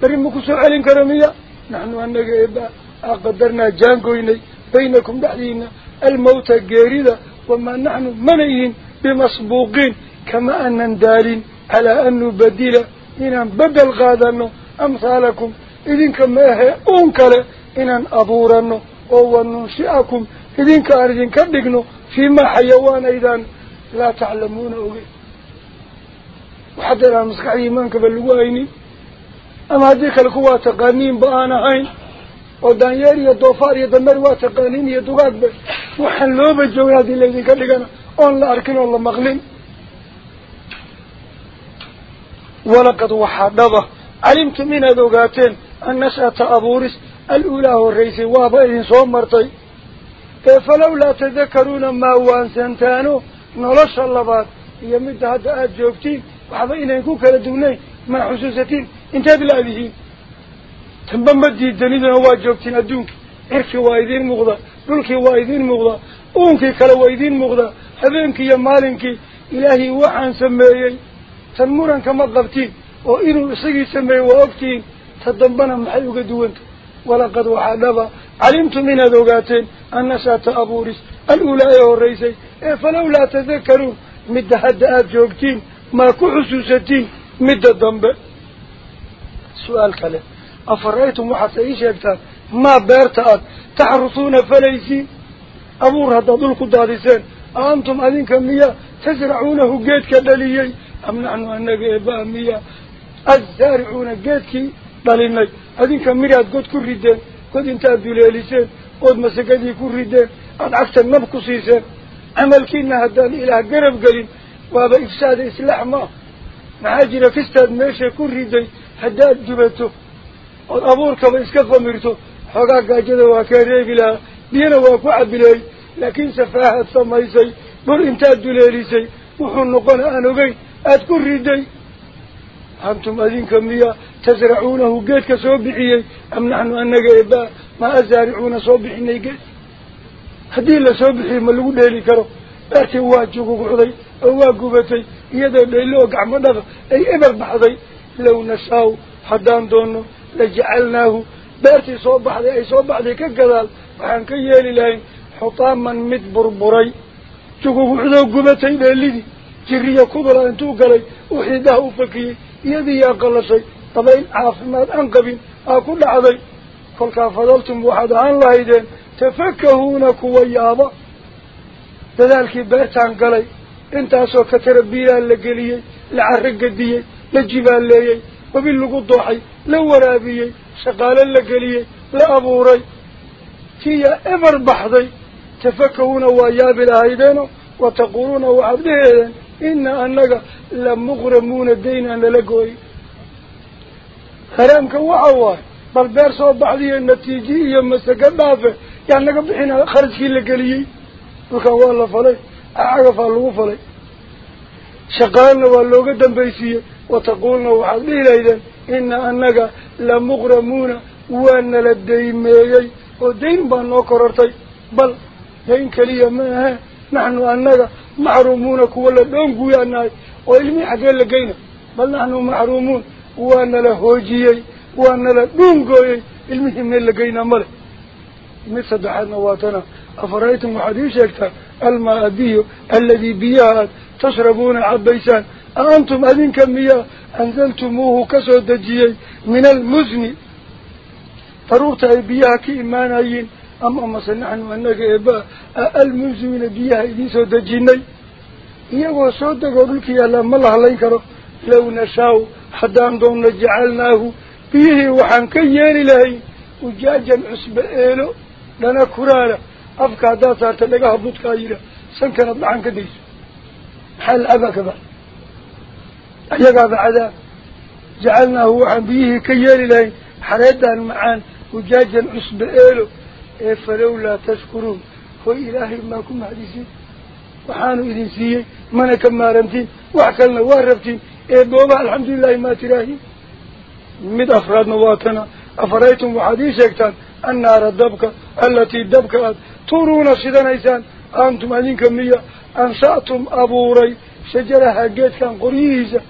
beri ma ku soo celin kara miya naxnu anaga eebaa aqadarnaa jaangoynay baynakum dhexdiina almawta geerida وما نحن منعين بمسبوقين كما أننا دارين على أن نبدل. إن بدل غادرنا أمثالكم. إذن كما هي أنكر. إن أبورنا أو ننشئكم. إذن كأرجن كدقنا فيما حيوان إذن لا تعلمون. أغير وحد الأمسك عليهم أنك بلوائني أما هذه القوات قانين بآنهين ودانيار يا دوفار يا دمر واتقانين يا دوغاد بي وحلوب الجوهاد اللي قال لقنا اون لا اركن اون لا مغلين ولقد وحادضة علمت من دوغاتين النشأة أبورس الأولى الرئيس وابئين صومرتي فلولا تذكرون ما هو أنسانتانو نلش اللبات يمدها دقات جوكتين وحبئين يكون كالدوني من حسوستين انتبه لأبيهين muuqda uunkii kale waa idiin muuqda habeenkii iyo maalinkii ilaahay waxaan sameeyey tan murankama qabtiin oo inuu isagii sameeyey waa ogtihiin ta dambana maxay uga duwanta walaqad waxaa dhaba calimtum inaad ogaateen anna shaata abuuris al-uulaa ee horraysay ee falowlaa tadakaruun midda hadda aada joogtiin maa ku xusuusatiin midda dambe su-aal kale haddaad dhul ku daadiseen aantum adinka miya tasracuunahu geedka dhaliyey am naxnu anaga eebaa miya azzaaricuuna geedkii dhalinay adinka miraad god ku rideen god intaad duleeliseen ood masagadii ku rideen aada cagta nab ku siiseen camalkiina haddaan ilaah garab gelin waaba ifsaada islaax ma ah maxaa jira kistaad meesha ku riday haddaad dubato ood abuurkaba iska qamirto xoogaa gaajada waa kaa reebi lahaa biyana waa ku cabileey laakiin safaahaad samaysay dhul intaad duleelisay wuxuu noqona aan ogeyn aada ku riday. Antum adinka miya tasracuunahu geedka soo bixiyey am naxnu anaga eebaa maa azaaricuuna soo bixinay geed haddii la soo bixiyey ma lagu dheeli karo. Beertii waa jugugucday oo waa gubatay iyadoo dhaylo oo gacmo ay eber baxday. Low nashaau haddaan doono لجعلناه بارتي صوب بعد أي صوب بعد كجدال عن كي يلين حطاما مد تقول تقو حذو جبتي بالذي تري كبر أن توقلي. وحده فكي. يدي يا قل شيء طبعاً عافمات أنقبين. أكل عضي كل كافضلتم واحد عن لايدين تفكهون كوي أبا لذلك بيت عن قلي. انت أسوك تربيه اللي قليه لعرق قدية للجبال ليه tafakahuuna waa yaabi lahaydeeno wataquuluuna waxaad dheheedeen ina annaga la muqramuuna daynaan lala gooyey haraamka waxa waaye bal beer soo baxdiyo natiiji iyo masaga dhaafe yaa naga bixina kharajkii la geliyey dhulkan waa la falay cagafaa lagu falay shaqaalna waa looga dambaysiiyey baa noo korortay bal dayn keliya ma ahe naxnu annaga maxruumuuna kuwa la dhoonguyaa nahay oo ilmihii xaggee la geyna bal naxnu maxruumuun waa nala hoojiyey waa nala dhuungooyey ilmihii meel la geynaa male mid saddexaadna waa tana afaraytum waxaad ii sheegtaa almaa tashrabuuna cabaysaan a antum adinka miyaa anzaltumuuhu kasoo dejiyey min almusni daruurta ay biyaha ka imaanayiin ama mase naxnu annaga eeba almunzimiina biyaha idiin soo dejinay iyagoo soo degoo dhulka yaallaa ma la hadlayn karo low nashaau haddaan doonno jacalnaahu biyihii waxaan ka yeeli lahayn ujaajan cusbe eelo dhana kuraala afka haddaad saarta dhagaha budkaa yidha sankana dhacan ka dayso maxaa la abaa ka ba waxaan biyihii ka yeeli lahayn xareedaan macaan ujaajan cusbe eelo ee falowlaa tashkuruun hoy ilaahay maa ku mahadisiin waxaanu idin siiyey mana ka maarantiin wax kalena waa rabtiin ee booba alxamdulilahi maa tiraahiin mid afraadna waa tana afaraytum waxaad ii sheegtaan annaara dabka alatii dabka aad turuuna shidanaysaan antum adinka miya ansha'tum abuuray shajaraha geedkan qoryihiisa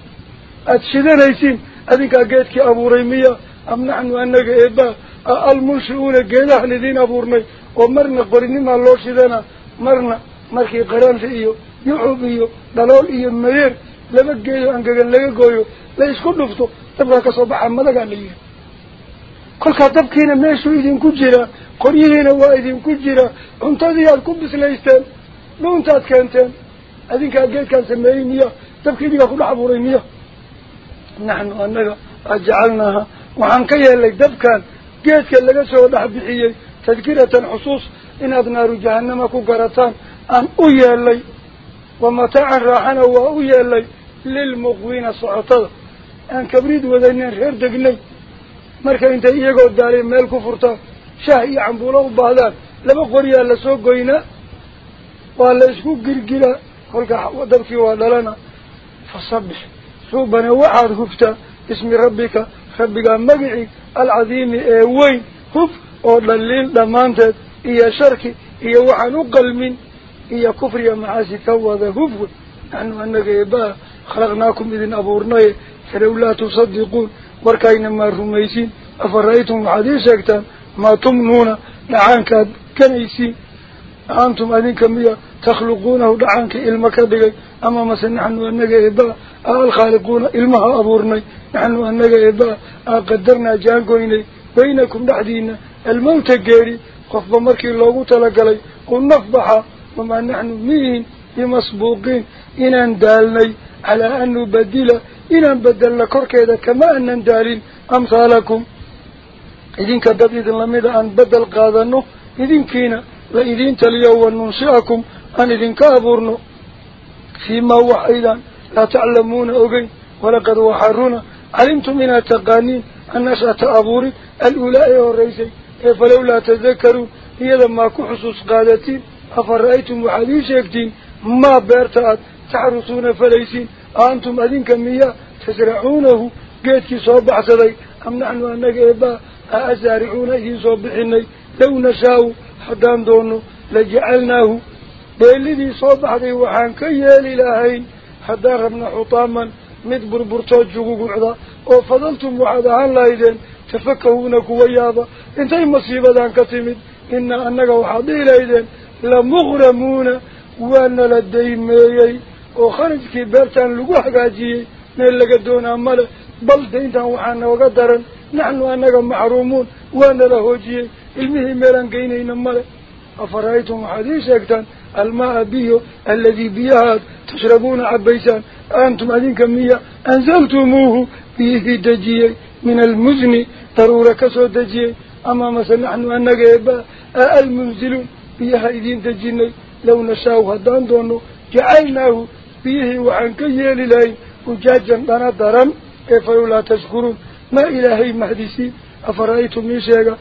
aada shidanaysiin adinkaa geedkii abuuray miya am naxnu annaga eebaa almunshi'uuna geedahan idiin abuurnay oo marna qorinimaa loo shidanaa marna markii qaranti iyo yucub iyo dhalool iyo madeer laba geedo angegan laga gooyo la isku dhufto dabkaa kasoo baxaa madagaa la yihi kolkaa dabkiina meeshuu idinku jiraa qoryihiina waa idinku jiraa cuntadii aad ku bislaysteen dhuuntaad keenteen adinkaa geedkaan sameeyey miya dabkii idinkaa ku dhex abuuray miya naxnu annaga ajacalnaaha waxaan ka yeelnay dabkan geedka laga soo dhex bixiyey tadkiratan xusuus inaad naaru jahanama ku garataan aan u yeelnay wa mataacan raaxana waa u yeelnay lilmuqwiina socotada aan kabriid wadayneen reer degnay marka intay iyagoo daalay meel ku furtaan shah iyo cambuulo u baahdaan laba qoriyaa lasoo goynaa la isku girgiraa kolka dabkii waa dhalana fasabbix suubane waxaad huftaa bismi rabbika rabbigaa magicii alcadiimi ee weyn huf oo dhaliil dhammaanteed iyo sharki iyo waxaan u qalmin iyo kufriya macaasi ka wada huf wey naxnu annaga eebaa khalaqnaakum idin abuurnaye falow laa tusadiquun warkayna maa rumaysiin afa ra-aytum waxaad ii sheegtaan maa tumnuuna dhacaankaad ganaysiin antum adinka miya takhluquunahu dhacaankii ilmo ka dhigay ama mase naxnu annaga eebaa a alkhaaliquuna ilmaha abuurnay naxnu annaga eebaa aa qadarnaa jaangoynay baynakum dhexdiina almawta geeri qofba markii loogu talagalay u naf baxa wamaa naxnu miihin bimasbuuqiin inaan daalnay calaa لإذين تليوا وننصيعكم أن إذن كابرنا فيما هو أيضا لا تعلمون أغي ولقد وحرنا علمت من التقانين أن نشأت أبوري الأولاء والرئيسي فلولا تذكروا؟ هي لما كحصص قادتين. أفرأيتم وحديثك دين ما بارتعت تعرصون فليسين. أنتم أذن كمية تزرعونه. قيتك صوب عصدي. أم نحن أنك إبا أزارعون إذن صوب حني لو نشاو waxaan ka yeeli lahayn haddaan rabna xutaaman mid burburtoo jugugucda oo fadaltum waxaad ahaan lahaydeen tafakahuuna kuwa yaaba intay masiibadan ka timid inaa annaga waxaad dhihi lahaydeen lamuqramuuna waana la daymeeyey oo kharajkii beertaan lagu hagaajiyey meel laga doonaa male bal dayntan waxaa nooga daran naxnu annaga maxruumuun waana la hoojiyey waxaad ii sheegtaan almaa biyo aladii biyahaad tashrabuuna cabaysaan antum adinka miya anzaltumuuhu biyihii dejiyey min almusni daruura kasoo dejiyey ama mase naxnu annaga eeba a almunziluun biyaha idiin dejinay low nashaau haddaan doono jacalnaahu biyihii waxaan ka yeeli lahayn ujaajan dhana daran ee falowlaa tashkuruun maa ilaahay mahdisiin afara'aytum ii sheega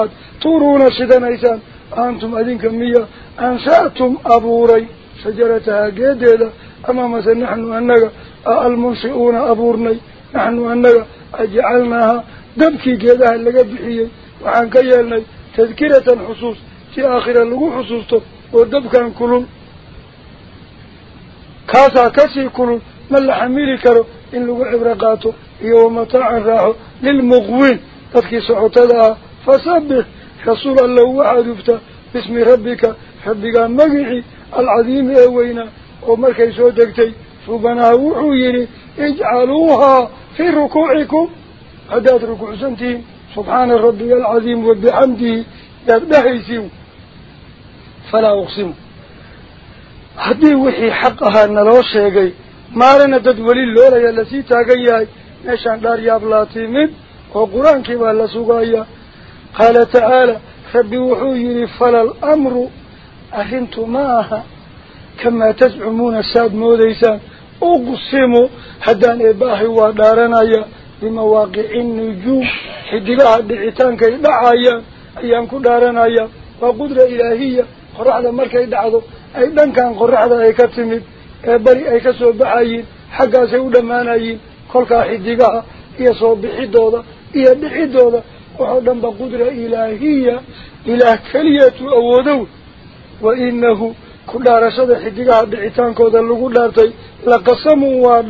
aad tuuruuna shidanaysaan antum adinka miya ansha'tum abuuray shajaratahaa geedeeda ama mase naxnu annaga a almunshi'uuna abuurnay naxnu annaga ajacalnaaha dabkii geedaha laga bixiyey waxaan ka yeelnay tadkiratan xusuus si aakhira lagu xusuusto oo dabkan kulul kaasaa kasii kulul ma la xamili karo in lagu cibro qaato iyo wamataacan raaxo أفكي سعطتها فسبح كسر اللو وعدفت باسم ربك ربك مقعي العظيم أوينا ومركي سعطتك فبنا وحويني اجعلوها في ركوعكم. عداد ركوع سنتين سبحان ربي العظيم وبعمده يبدأيسيو. فلا أقسم. هذه وحي حقها أن الله شيئا ما لنا تدولي اللولة يلسي تاقيا نشان دار يابلاتي منه rabbi wuxuu yidhi fala alamru arrintu ma aha kamaa tascumuuna saad moodaysaan uqsimu haddaan eebaahay waa dhaaranaya bimawaaqici nujuum xidigaha dhicitaankay dhacayaan ayaan ku dhaaranaya waa qudra ilaahiya qoraxda markay dhacdo ay dhankan qoraxda ay ka timid ee bari ay ka soo baxayiin xaggaasay u dhammaanayiin kolkaa xidigaha iyo soo bixidooda إياد نحيد دولة بقدرة إلهية إله كلية أوضو وإنه كل رشد حقيقة عبد عيتان كودا لقول لارتي لقسموا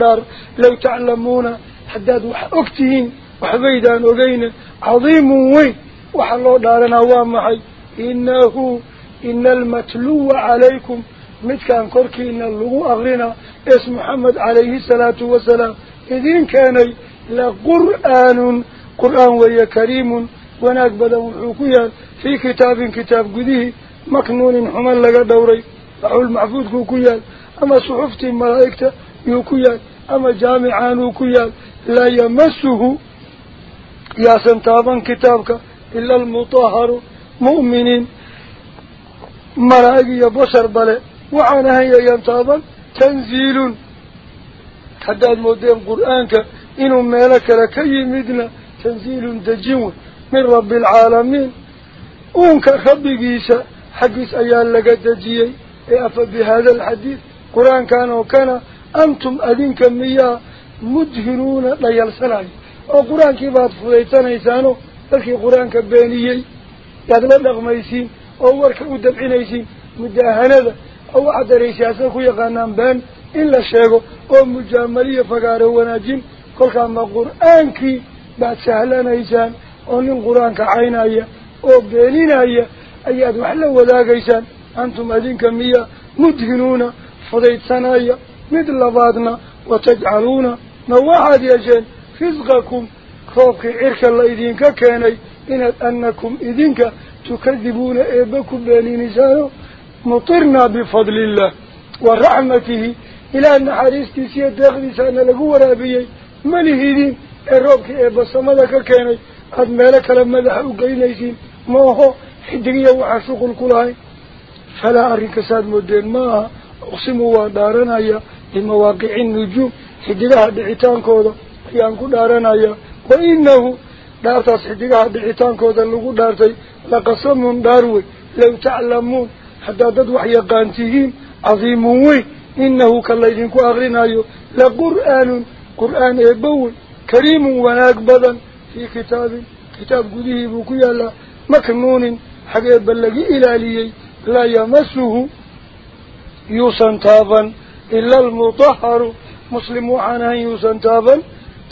لو تعلمون حداد وحأكتهين وحبيدان أغين عظيم وين وحلو دارنا وامحي إنه إن المتلو عليكم مثل أنكركي إن اللغو أغرنا اسم محمد عليه السلام والسلام إذن كان لقرآن قرآن ويا كريم وناك بدأ وحوكيا في كتاب كتاب قده مكنون حمل لك دوري أو المحفوظ كوكيا أما صحفتي ملائكة يوكيا أما جامعان وكيا لا يمسه ياسم تابا كتابك إلا المطهر مؤمنين ملائكي بشر بلي وعنى هيا يمتابا تنزيل حداد مدين قرآنك إنو ملك لكي مدنه wey min rabbi alcaalamiin uunka rabbigiisa xaggiis ayaa laga dejiyey ee afa bi hada alxadiid qur-aankan oo kana antum adinka miyaa mudhinuuna dhayalsanayo oo qur-aankii baad fudaysanaysaano dadkii qur-aanka beeniyey yaad la dhaqmaysiin oo warka u dabcinaysiin mudaahanada oo waxaad daraysiyaasa ku yaqaanaan been in la sheego oo mujaamaliya fagaaro wanaajin kolkaa ma qur-aankii بعد سهلنا إيسان ومن قرآن كعين أي وقالين أي أيات وحلا وذاك إيسان أنتم أذين كمية مدهنون فضيت سنايا مثل بعضنا وتجعلون نواحد يجين فزقكم خوفك إرك الله إذنك كاني إن أنكم إذنك تكذبون إيبكم بالين إيسانه مطرنا بفضل الله ورحمته إلى أن حريستي سيدة أخذ إيسانه لقوة رابيه ملهي دين u geynaysiin ma aho xidigiya waxaa shuqul ku lahayn falaa arrinka saad moodeen ma aha uqsimu waa dhaaranaya bimawaaqici nujuum xidigaha dhicitaankooda ayaan ku dhaaranaya wa inahu dhaartaas xidigaha dhicitaankooda lagu dhaartay laqasamun dhaar wey low taclamuun haddaad dad wax yaqaan tihiin cadiimun weyn inahu ka laydinku akrinayo laqur'aanun qur'aan eebba wey كريم وناك بدن في كتاب كتاب قده بكي الله مكنون حق يبلغي إلى لي لا يمسه يوسن تابا إلا المطهر مسلم عن يوسن تابا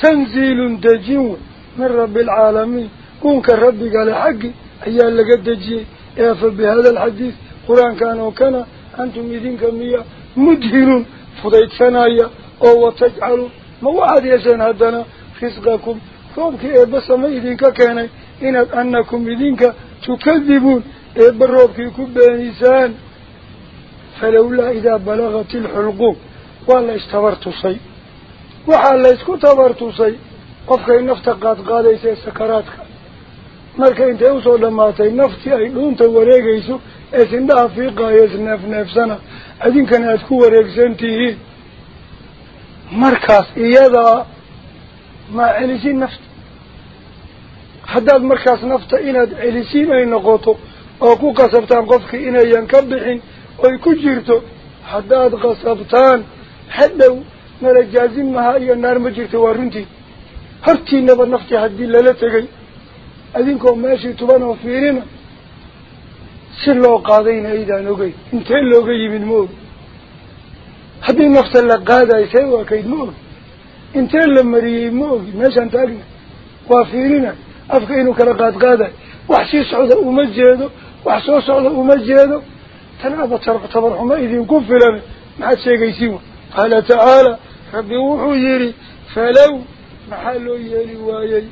تنزيل دجيو من رب العالمين. كونك الرب قال حق أيها اللي قد دجي. يفر بهذا الحديث قرآن كان وكان أنتم يذين كمية مدهن فضيت سنايا أو تجعل ما وعد يسن فسقكم. فوق إب سميدك كان إن أنكم بدينك تكذبون. إب ربكم بإنسان فلولا إذا بلغت الحلقوم ولا استبرت شيء وحال ليسكو تبرت شيء قفك النفط قد قاديس السكراتك. مالك إنت اوصو لماتي نفتي أي لونت وريق إيسو. ايس اندها فيقا إيس نف نفسنا ايس انك ناسكو وريق سنتيه مركز ايادها ku qasabtaan qofkii inayan ka bixin oy ku jirto haddaad qasabtaan hadhow nala jaazin maha iyo naar ma jirto waa runtii hortiinaba naftii haddii lala tegay adinkoo meeshii tuban oo fiirina si loo qaadayna aydaan ogey intee looga yimid ma ogi haddii nafta la qaadayo see waa kayd ma ogi انت لما ريه موغي ماشان تاقنا. وافيرنا أفقينو كرقات قادة. وحشي صعوده ومجهده وحشي صعوده ومجهده تنعب الطرق تبرحما اذين كفل ما حد شيء يسيوه. قال تعالى ربي وحو يري. فلو محلو يري وايي.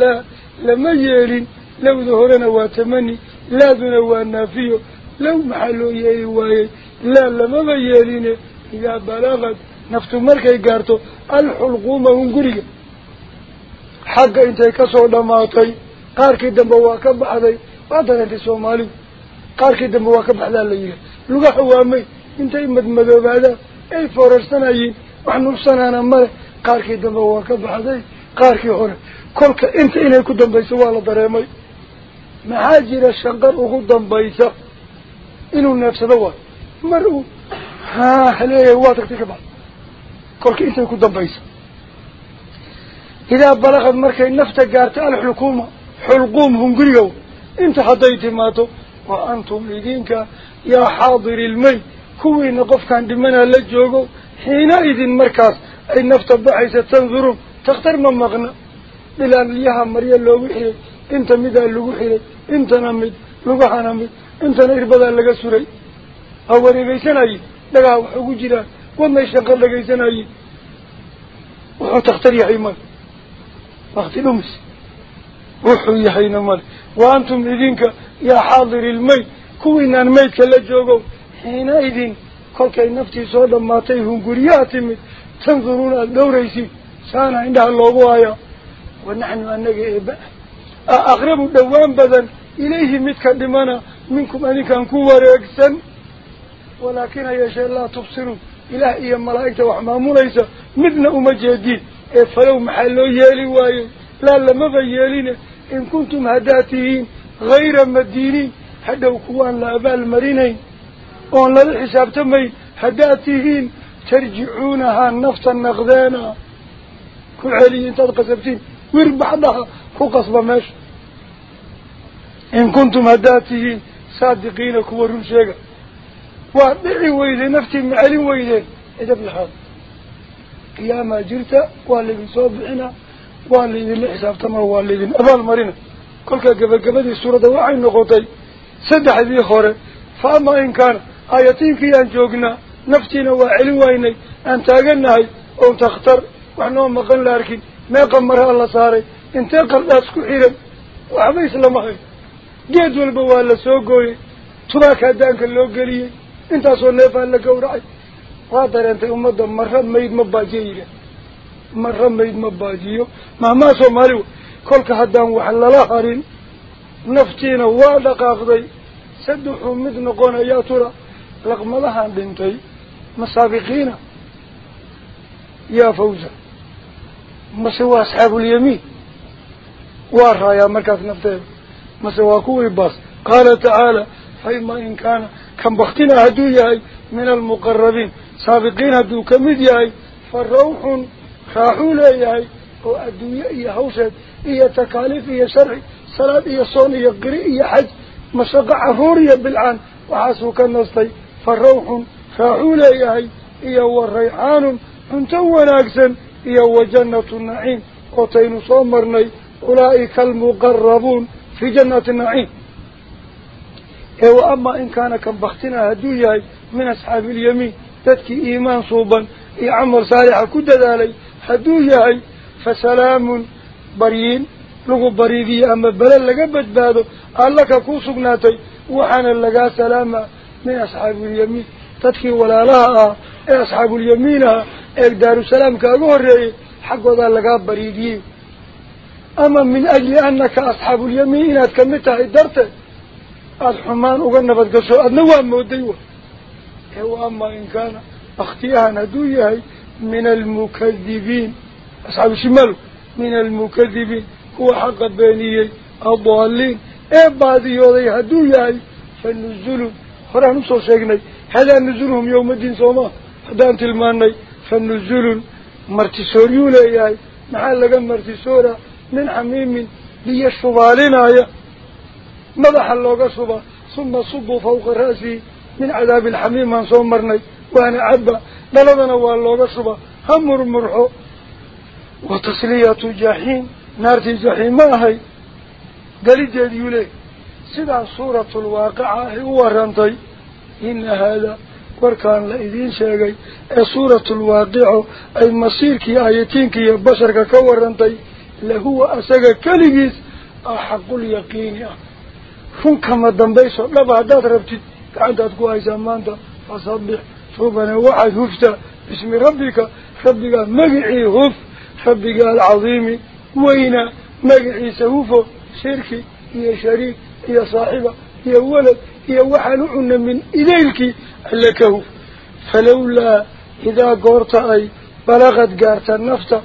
لا لما يري. لو ظهرنا واتمني. لا ذنوانا فيه. لو محلو يري وايي. لا لما يري إذا بلغت qaarkii dambe waa ka baxday waa dareentay soomaalidu qaarkii dambe waa ka baxdaa la yidhaha lugaha waamay intay madmadoobaadaan ay foorarsanayeen wax nugsanaana male qaarkii dambe waa ka baxday qaarkii hore kolka inta inay ku dambayso waa la dareemay maxaa jira shanqar ugu dambaysa inuu neefsado waayo mar uu haa haleeyahay waa tagtay ka baxda intay ku dambaysa idaa balaqad markay nafta gaarta alxulquuma xulquum hunguriga inta hadday timaado wa antum idinka yaa xaadiri ilmey kuwiina qofkaan dhimanaa la joogo xiina idin markaas ay nafta baxaysa tanduruun takhtar ma maqna dhilaalyaha marya loogu xiray inta midaa lagu xiray intana mid lugahana mid intana irbadaa laga suray waa wareegeysanaye dhagaha wax ugu jiraan wuxuu takhtar yahay male wakti dhumis wuxuu yahayna male wa antum idinka yaa xaadiri ilmeyd kuwiinaan meydka la joogo xiina idin kolkay naftii soo dhammaatay hunguriyaha timid tanduruuna aada dhowraysiin saana indhaha loogu hayaa wa naxnu anaga eeba a aqrabu dhowaan badan ilayhi midka dhimana minkum adinkaan ku wareegsan walaakina yeeshee laa tubsiruun إلهي الملائكة وحمامو ليس مدنا ومجهدين إيه فلو محلو يالي واي لا لما فيالين إن كنتم هداتهين غير مدينين حتى وكوان لأباء المرينين وان للحساب تمي هداتهين ترجعونها النفس نغذانا. كل عليين تلقى سبتين ويربعضها قصبة ماشي. إن كنتم هداتهين صادقين كوارون شاقا وادعي ويدين نفتي معلم ويدين إذا بالحال قياما جرتا والذين صوبعنا والذين لحساب تمر والذين أبال مرينا كل قبل قبل السورة وعين نقطي سدح ذي خورة فأما إن كان آياتين في أن جوقنا نفتينا وعلم ويني. أن تاقناي أو تختار وحنا مقن لاركين ما قمرها الله صاري انتقل أسكو حيرا وعبيس waa la soo gooyey tubaaka hadaanka loo geliyey انت صور نفا لك ورعي قادر انت امضا مرهم ميد مباجيه مرهم ميد مباجيه مهما صور مالو كلك حدان وحل الاخرين نفتين وادق افضي سدحوا مدن قونا يا ترى. لقم الله عند انتي مسابقينا. يا فوزة ما سوى أصحاب اليمين. وارها يا مركز نفتين ما سوى كوي باس. قال تعالى فإما إن كان كان بختنا هدو ياي من المقربين. سابقين هدو كمد ياي. فالروح راحوا لي ياي وأدو يأي هوسد إيا تكاليف إيا شرع صلاة إيا صون إيا قري إيا حج. مشقع عفوريا بالعان وحاسو كالنصطي فالروح راحوا لي ياي. إيا والريحان انتو ناكسا إيا وجنة النعيم. وطين صومرني. أولئك المقربون في جنة النعيم. وأما إن كان كم بختنا هدوياي من أصحاب اليمين تدكي إيمان صوبا عمل صالح كد ذلك هدوياي فسلام بريين لغو بريدي أما بلل لقبت بادو قال لك كو سقناتي وحانا لقا سلامة من أصحاب اليمين. تدكي ولا لها أصحاب اليمين دار السلام كأقول حق ذا لقا بريدي. أما من الحمان أغنى بدقشو أدنوا موديوه هو أما إن كان أختيها ندوية من المكذبين. أصحاب الشمال من المكذبين. هو حق بينيه الضالين. إيه بعد يوضي هدوية فالنزل فرح نصر شيقني هذا نزلهم يوم الدين صوما. هذا أنت الماني. فالنزل مرتسوريو ليهي محال لقى مرتسورة من حميم ليشفبالنا مضح اللوغة صبا ثم صبوا فوق رأسي من عذاب الحميم من صومرني وأنا عبا بلدنا واللوغة صبا همر مرحو وتصلية جحيم نارتي جحيم ما هي جاد يولي سيدا صورة الواقعة هو رنطي إن هذا warkaan la idiin sheegay ee suuratul waaqico ay masiirkii aayatiinkii iyo basharka ka warantay lahuwa ah xaqulyaqiini ah. Runkama dambayso dhaba haddaad rabtid gacantaad ku haysaa maanta fasabbix subane waxaad huftaa bismi rabbika rabbigaa magicii huf rabbiga alcadiimi weyna magaciisa hufo shirki iyo shariik iyo saaxiba iyo walad iyo waxaan u cuna min idaylkii alle ka huf falawlaa idaa goorta ay balaqad gaarta nafta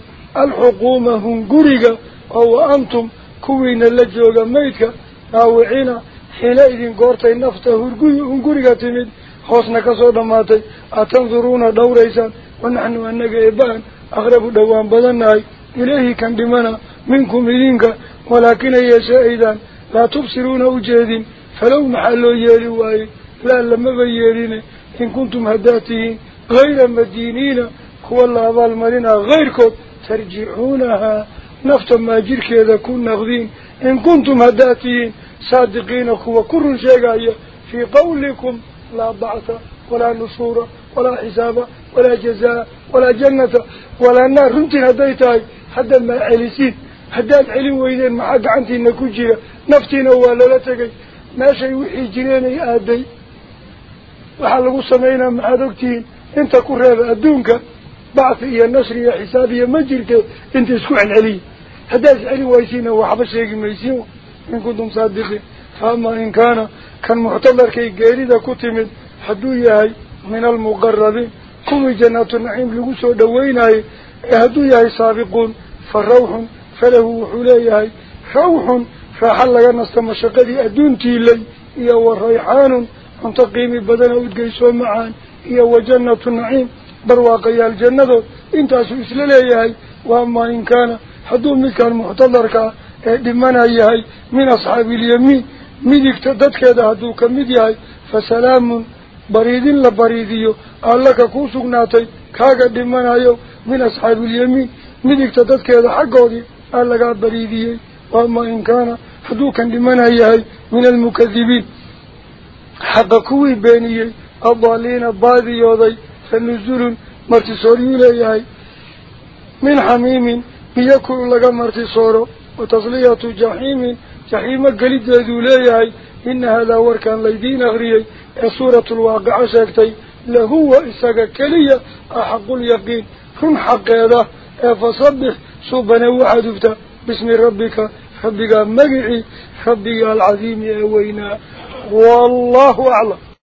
ناوعين حينئذ قورتي نفته هنقرقة تمد حسنا كسودا ماتي أتنظرون دوريسا ونحن أنك إبان أغرب دوان بدناي إليه كان دمنا منكم إذنك ولكن يشاء إذن لا تبصرون أجهد فلو محلوا يالواي لا لما بيالين إن كنتم هداتين غير مدينين هو الله بالمرنا غيركم ترجعونها نفط ما جيرك إذا كن نغذين إن كنتم هداتين صادقين هو كل شيء في قولكم لا بعث ولا نصور ولا حساب ولا جزاء ولا جنة ولا نار. رمتي هديتاي حتى ما علسين هدات علم ويدين معاك عنتي إنكو جيرا. نفتينا ولا لا تقي ما شيء وحي جنيني آدي. وحلقوا سمينا مع دوكتين انت كرهب أدونك. بعث إيا النصر إيا حسابي ما جرت انت عن هذا علي ويسين وحب الشيء ميسين إن كنتم صادقين. فأما إن كان كان معتبر كي قيريدا كتمد حدو ياهي من المقربين. كم جنات النعيم لقصوا دويناي هدو ياهي سابقون فالروح فله وحولياهي روح فحل ينست مشقدي أدونتي لي إيا والريحان انتقيمي بدنا ودقيسوا معان. إيا وجنة النعيم برواقيا الجنة إنتاسو إسلاليهي وأما هدو منك المعتذرك دمنا إياهي من أصحاب اليمين من اكتدتك هذا هدوك مدياهي فسلام بريد لبريديو ألاك كوسك ناتي كاك دمنا إياهي من أصحاب اليمين من اكتدتك هذا حقودي ألاك بريديو وما إن كان هدوك دمنا إياهي من المكذبين. حقكوي بيني أبالين بادي يوضي فنزول مرتصوري إياهي من حميم laga martisooro wa tasliyatu jaxiimin jaxiimo gelideeduu leeyahay ina hadaa warkaan laydiin akriyey ee suuratulwaaqica sheegtay lahuwa isaga keliya axaqulyaqiin run xaqeeda ee fasabbix suubane waxaad hufta bismi rabbika rabbigaa magicii rabbiga alcadiimi ee weynaa wallahu aclam